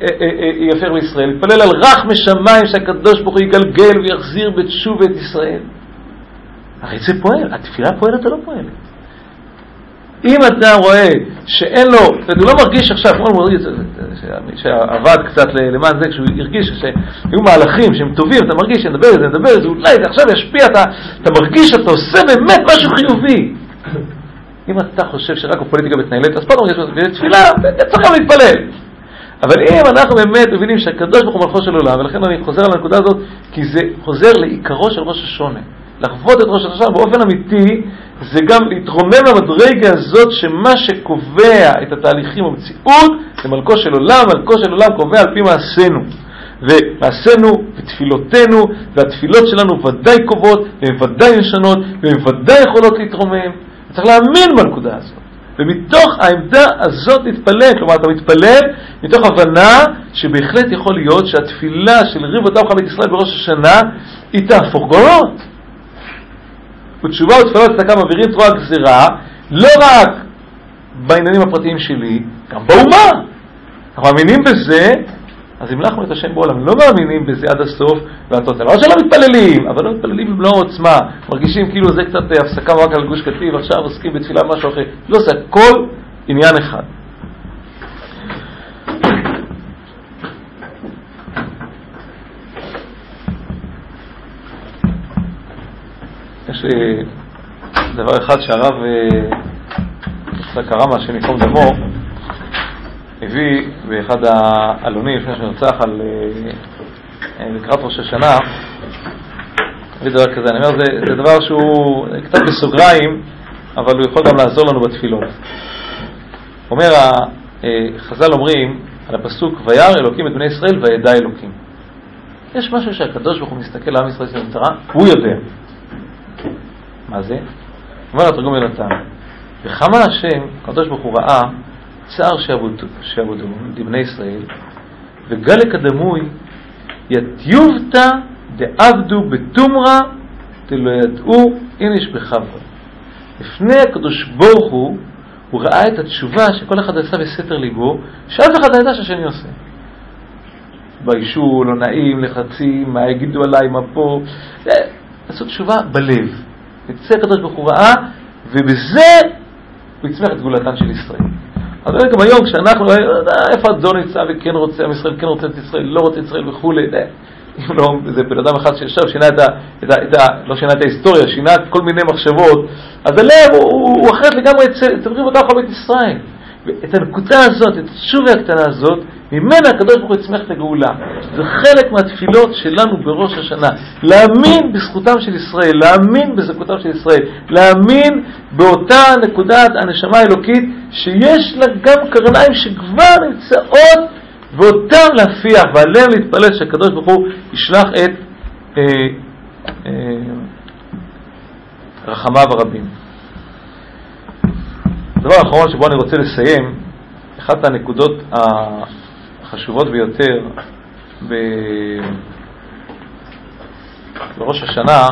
שיפר מישראל, להתפלל על רך משמיים שהקדוש ברוך הוא יגלגל ויחזיר בתשוב את ישראל. הרי זה פועל, התפילה פועלת או לא פועלת? אם אתה רואה שאין לו, הוא לא מרגיש עכשיו, הוא מרגיש, שעבד קצת למען זה, כשהוא הרגיש שהיו מהלכים שהם טובים, אתה מרגיש שנדבר על זה, נדבר על זה, אולי זה עכשיו ישפיע, אתה, אתה מרגיש שאתה עושה באמת משהו חיובי. אם אתה חושב שרק הפוליטיקה מתנהלת, אז פה אתה מרגיש, בתפילה צריך גם להתפלל. אבל אם אנחנו באמת מבינים שהקדוש ברוך הוא מלכו של עולם, ולכן אני חוזר על הנקודה הזאת, כי זה חוזר לעיקרו של ראש השונה. לחוות את ראש השנה באופן אמיתי, זה גם להתרומם למדרגה הזאת שמה שקובע את התהליכים במציאות זה מלכו של עולם, מלכו של עולם קובע על פי מעשינו. ומעשינו ותפילותינו והתפילות שלנו ודאי קובעות והן ודאי משנות והן ודאי יכולות להתרומם. צריך להאמין בנקודה הזאת. ומתוך העמדה הזאת להתפלל, כלומר אתה מתפלל מתוך הבנה שבהחלט יכול להיות שהתפילה של ריב אותם חבית ישראל בראש השנה היא תהפוך גולות. ותשובה ותפילות צדקה מעבירים תרועה גזירה, לא רק בעניינים הפרטיים שלי, גם באומה. אנחנו מאמינים בזה, אז המלכנו את השם בעולם. לא מאמינים בזה עד הסוף, והתוצאה. לא שלא מתפללים, אבל לא מתפללים במלוא העוצמה. מרגישים כאילו זה קצת הפסקה רק על גוש קטיף, עכשיו עוסקים בתפילה משהו אחר. לא, זה הכל עניין אחד. יש לי דבר אחד שהרב יצחק קרמה, השם ייקום דמו, הביא באחד העלונים לפני שנרצח על אה, לקראת ראש השנה, הביא דבר כזה, אני אומר, זה, זה דבר שהוא קצת בסוגריים, אבל הוא יכול גם לעזור לנו בתפילות. אומר, אה, חז"ל אומרים על הפסוק, וירא אלוקים את בני ישראל וידע אלוקים. יש משהו שהקדוש ברוך הוא מסתכל לעם ישראל שנמצא, הוא יודע. מה זה? אומר התרגום יונתן, וכמה השם, הקדוש ברוך הוא ראה צער שעבודו לבני ישראל, וגל לקדמוי יתיובתא דעבדו בתומרא דלא ידעו איניש בחברה. לפני הקדוש ברוך הוא, הוא ראה את התשובה שכל אחד עשה בסתר ליבו, שאף אחד לא ידע שהשני עושה. ביישו, לא נעים, לחצים, מה יגידו עליי, מה פה, לעשות תשובה בלב. יצא הקדוש ברוך הוא ראה, ובזה הוא יצמח את גאולתן של ישראל. אז גם היום כשאנחנו, איפה אדון נמצא וכן רוצה, עם ישראל כן רוצה את ישראל, לא רוצה את ישראל וכולי, אם לא, זה בן אדם אחד שישב, שינה את ה... את ה, את ה לא שינה את ההיסטוריה, שינה כל מיני מחשבות, אז הלב הוא, הוא, אחרת לגמרי אצל, אתם רואים אותך בית ישראל. ואת הנקודה הזאת, את התשובה הקטנה הזאת, ממנה הקדוש ברוך הוא יצמח את הגאולה. זה חלק מהתפילות שלנו בראש השנה. להאמין בזכותם של ישראל, להאמין בזכותם של ישראל, להאמין באותה נקודת הנשמה האלוקית שיש לה גם קרניים שכבר נמצאות ואותם להפיח ועליהם להתפלל שהקדוש ברוך הוא ישלח את אה, אה, רחמיו הרבים. הדבר האחרון שבו אני רוצה לסיים, אחת הנקודות החשובות ביותר ב... בראש השנה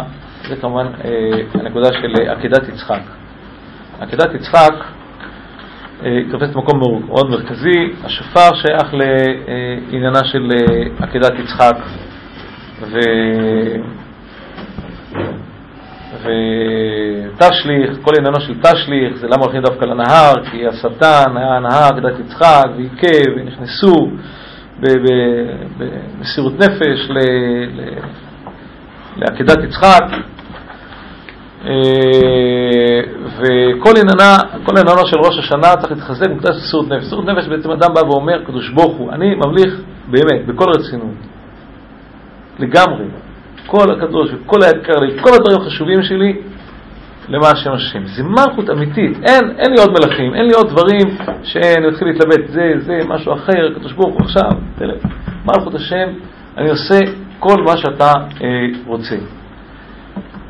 זה כמובן אה, הנקודה של עקדת יצחק. עקדת יצחק אה, תופסת מקום מאוד מרכזי. השופר שייך לעניינה של אה, עקדת יצחק, ו... ותשליך, כל עניינו של תשליך, זה למה הולכים דווקא לנהר, כי השטן היה הנהר, עקדת יצחק, ועיכב, ונכנסו במסירות נפש לעקדת יצחק, וכל עניינה, כל עניינו של ראש השנה צריך להתחזק מוקדש לסירות נפש. סירות נפש בעצם אדם בא ואומר, קדוש ברוך הוא, אני ממליך באמת, בכל רצינות, לגמרי, כל הקדוש וכל היקר לי, כל הדברים החשובים שלי, למה השם השם. זה מלכות אמיתית, אין, אין לי עוד מלכים, אין לי עוד דברים שאני מתחיל להתלבט, זה, זה, משהו אחר, קדוש ברוך הוא עכשיו, תלך. מלכות השם, אני עושה כל מה שאתה אה, רוצה.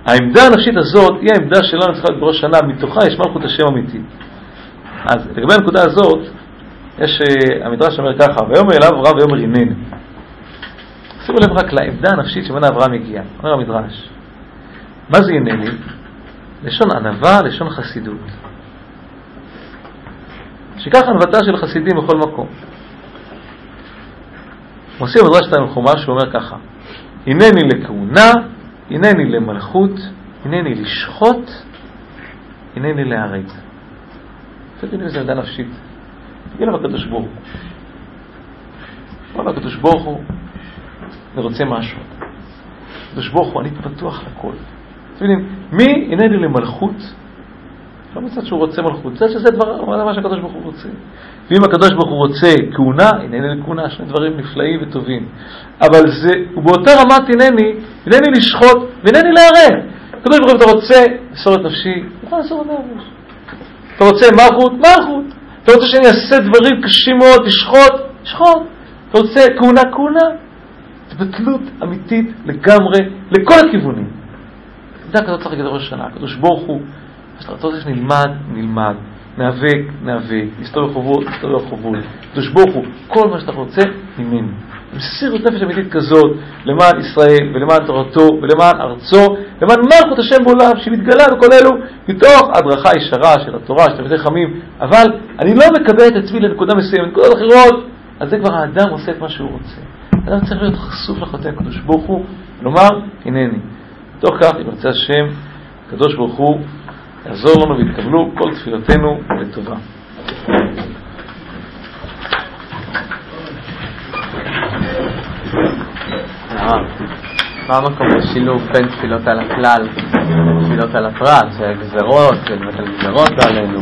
העמדה הנפשית הזאת היא העמדה שלנו צריכה להיות בראש שנה, מתוכה יש מלכות השם אמיתית. אז לגבי הנקודה הזאת, יש, uh, המדרש אומר ככה, ויאמר אליו אברהם ויאמר הנני. שימו לב רק לעמדה הנפשית שממנה אברהם הגיע, אומר המדרש. מה זה הנני? לשון ענווה, לשון חסידות. שככה ענוותה של חסידים בכל מקום. מוסיף המדרש שלנו חומש שאומר ככה, הנני לכהונה, הנני למלכות, הנני לשחוט, הנני להרג. תגידו איזה עמדה נפשית. תגיד לו הקדוש ברוך הוא. אמר לו הקדוש ברוך הוא, אני רוצה משהו. הקדוש ברוך הוא, אני פתוח לכל. אתם יודעים, מי הנני למלכות? לא מצד שהוא רוצה מלכות, זה שזה דבר, מה שהקדוש ברוך הוא רוצה. ואם הקדוש ברוך הוא רוצה כהונה, הנני לכהונה, שני דברים נפלאים וטובים. אבל זה, ובאותה רמת הנני, הנני לשחוט והנני להרע. הקדוש ברוך הוא, אתה רוצה למסור את נפשי, יכול למסור את נפש. אתה רוצה מלכות, מלכות. אתה רוצה שאני אעשה דברים קשים מאוד, לשחוט, לשחוט. אתה רוצה כהונה, כהונה. התבטלות אמיתית לגמרי, לכל הכיוונים. זה הכזאת צריך להגיד ראש השנה, הקדוש ברוך הוא, אתה רוצה שנלמד, נלמד, ניאבק, ניאבק, נסתובב ברחובות, נסתובב ברחובות. קדוש ברוך הוא, כל מה שאתה רוצה, ממנו. מסירות נפש אמיתית כזאת למען ישראל ולמען תורתו ולמען ארצו, למען מלכות השם בעולם שמתגלה בכל אלו מתוך הדרכה ישרה של התורה, של תלמידי חכמים, אבל אני לא מקבל את עצמי לנקודה מסוימת, נקודות אחרות, אז זה כבר האדם עושה את מה שהוא רוצה. האדם צריך להיות חשוף לחוטא הקדוש ברוך הוא, לומר, הנני. מתוך כך, אם ירצה השם, הקדוש ברוך הוא יעזור לנו ויתקבלו כל תפילותינו לטובה. מה המקום בשילוב בין תפילות על הכלל לתפילות על הפרט, על גזרות עלינו,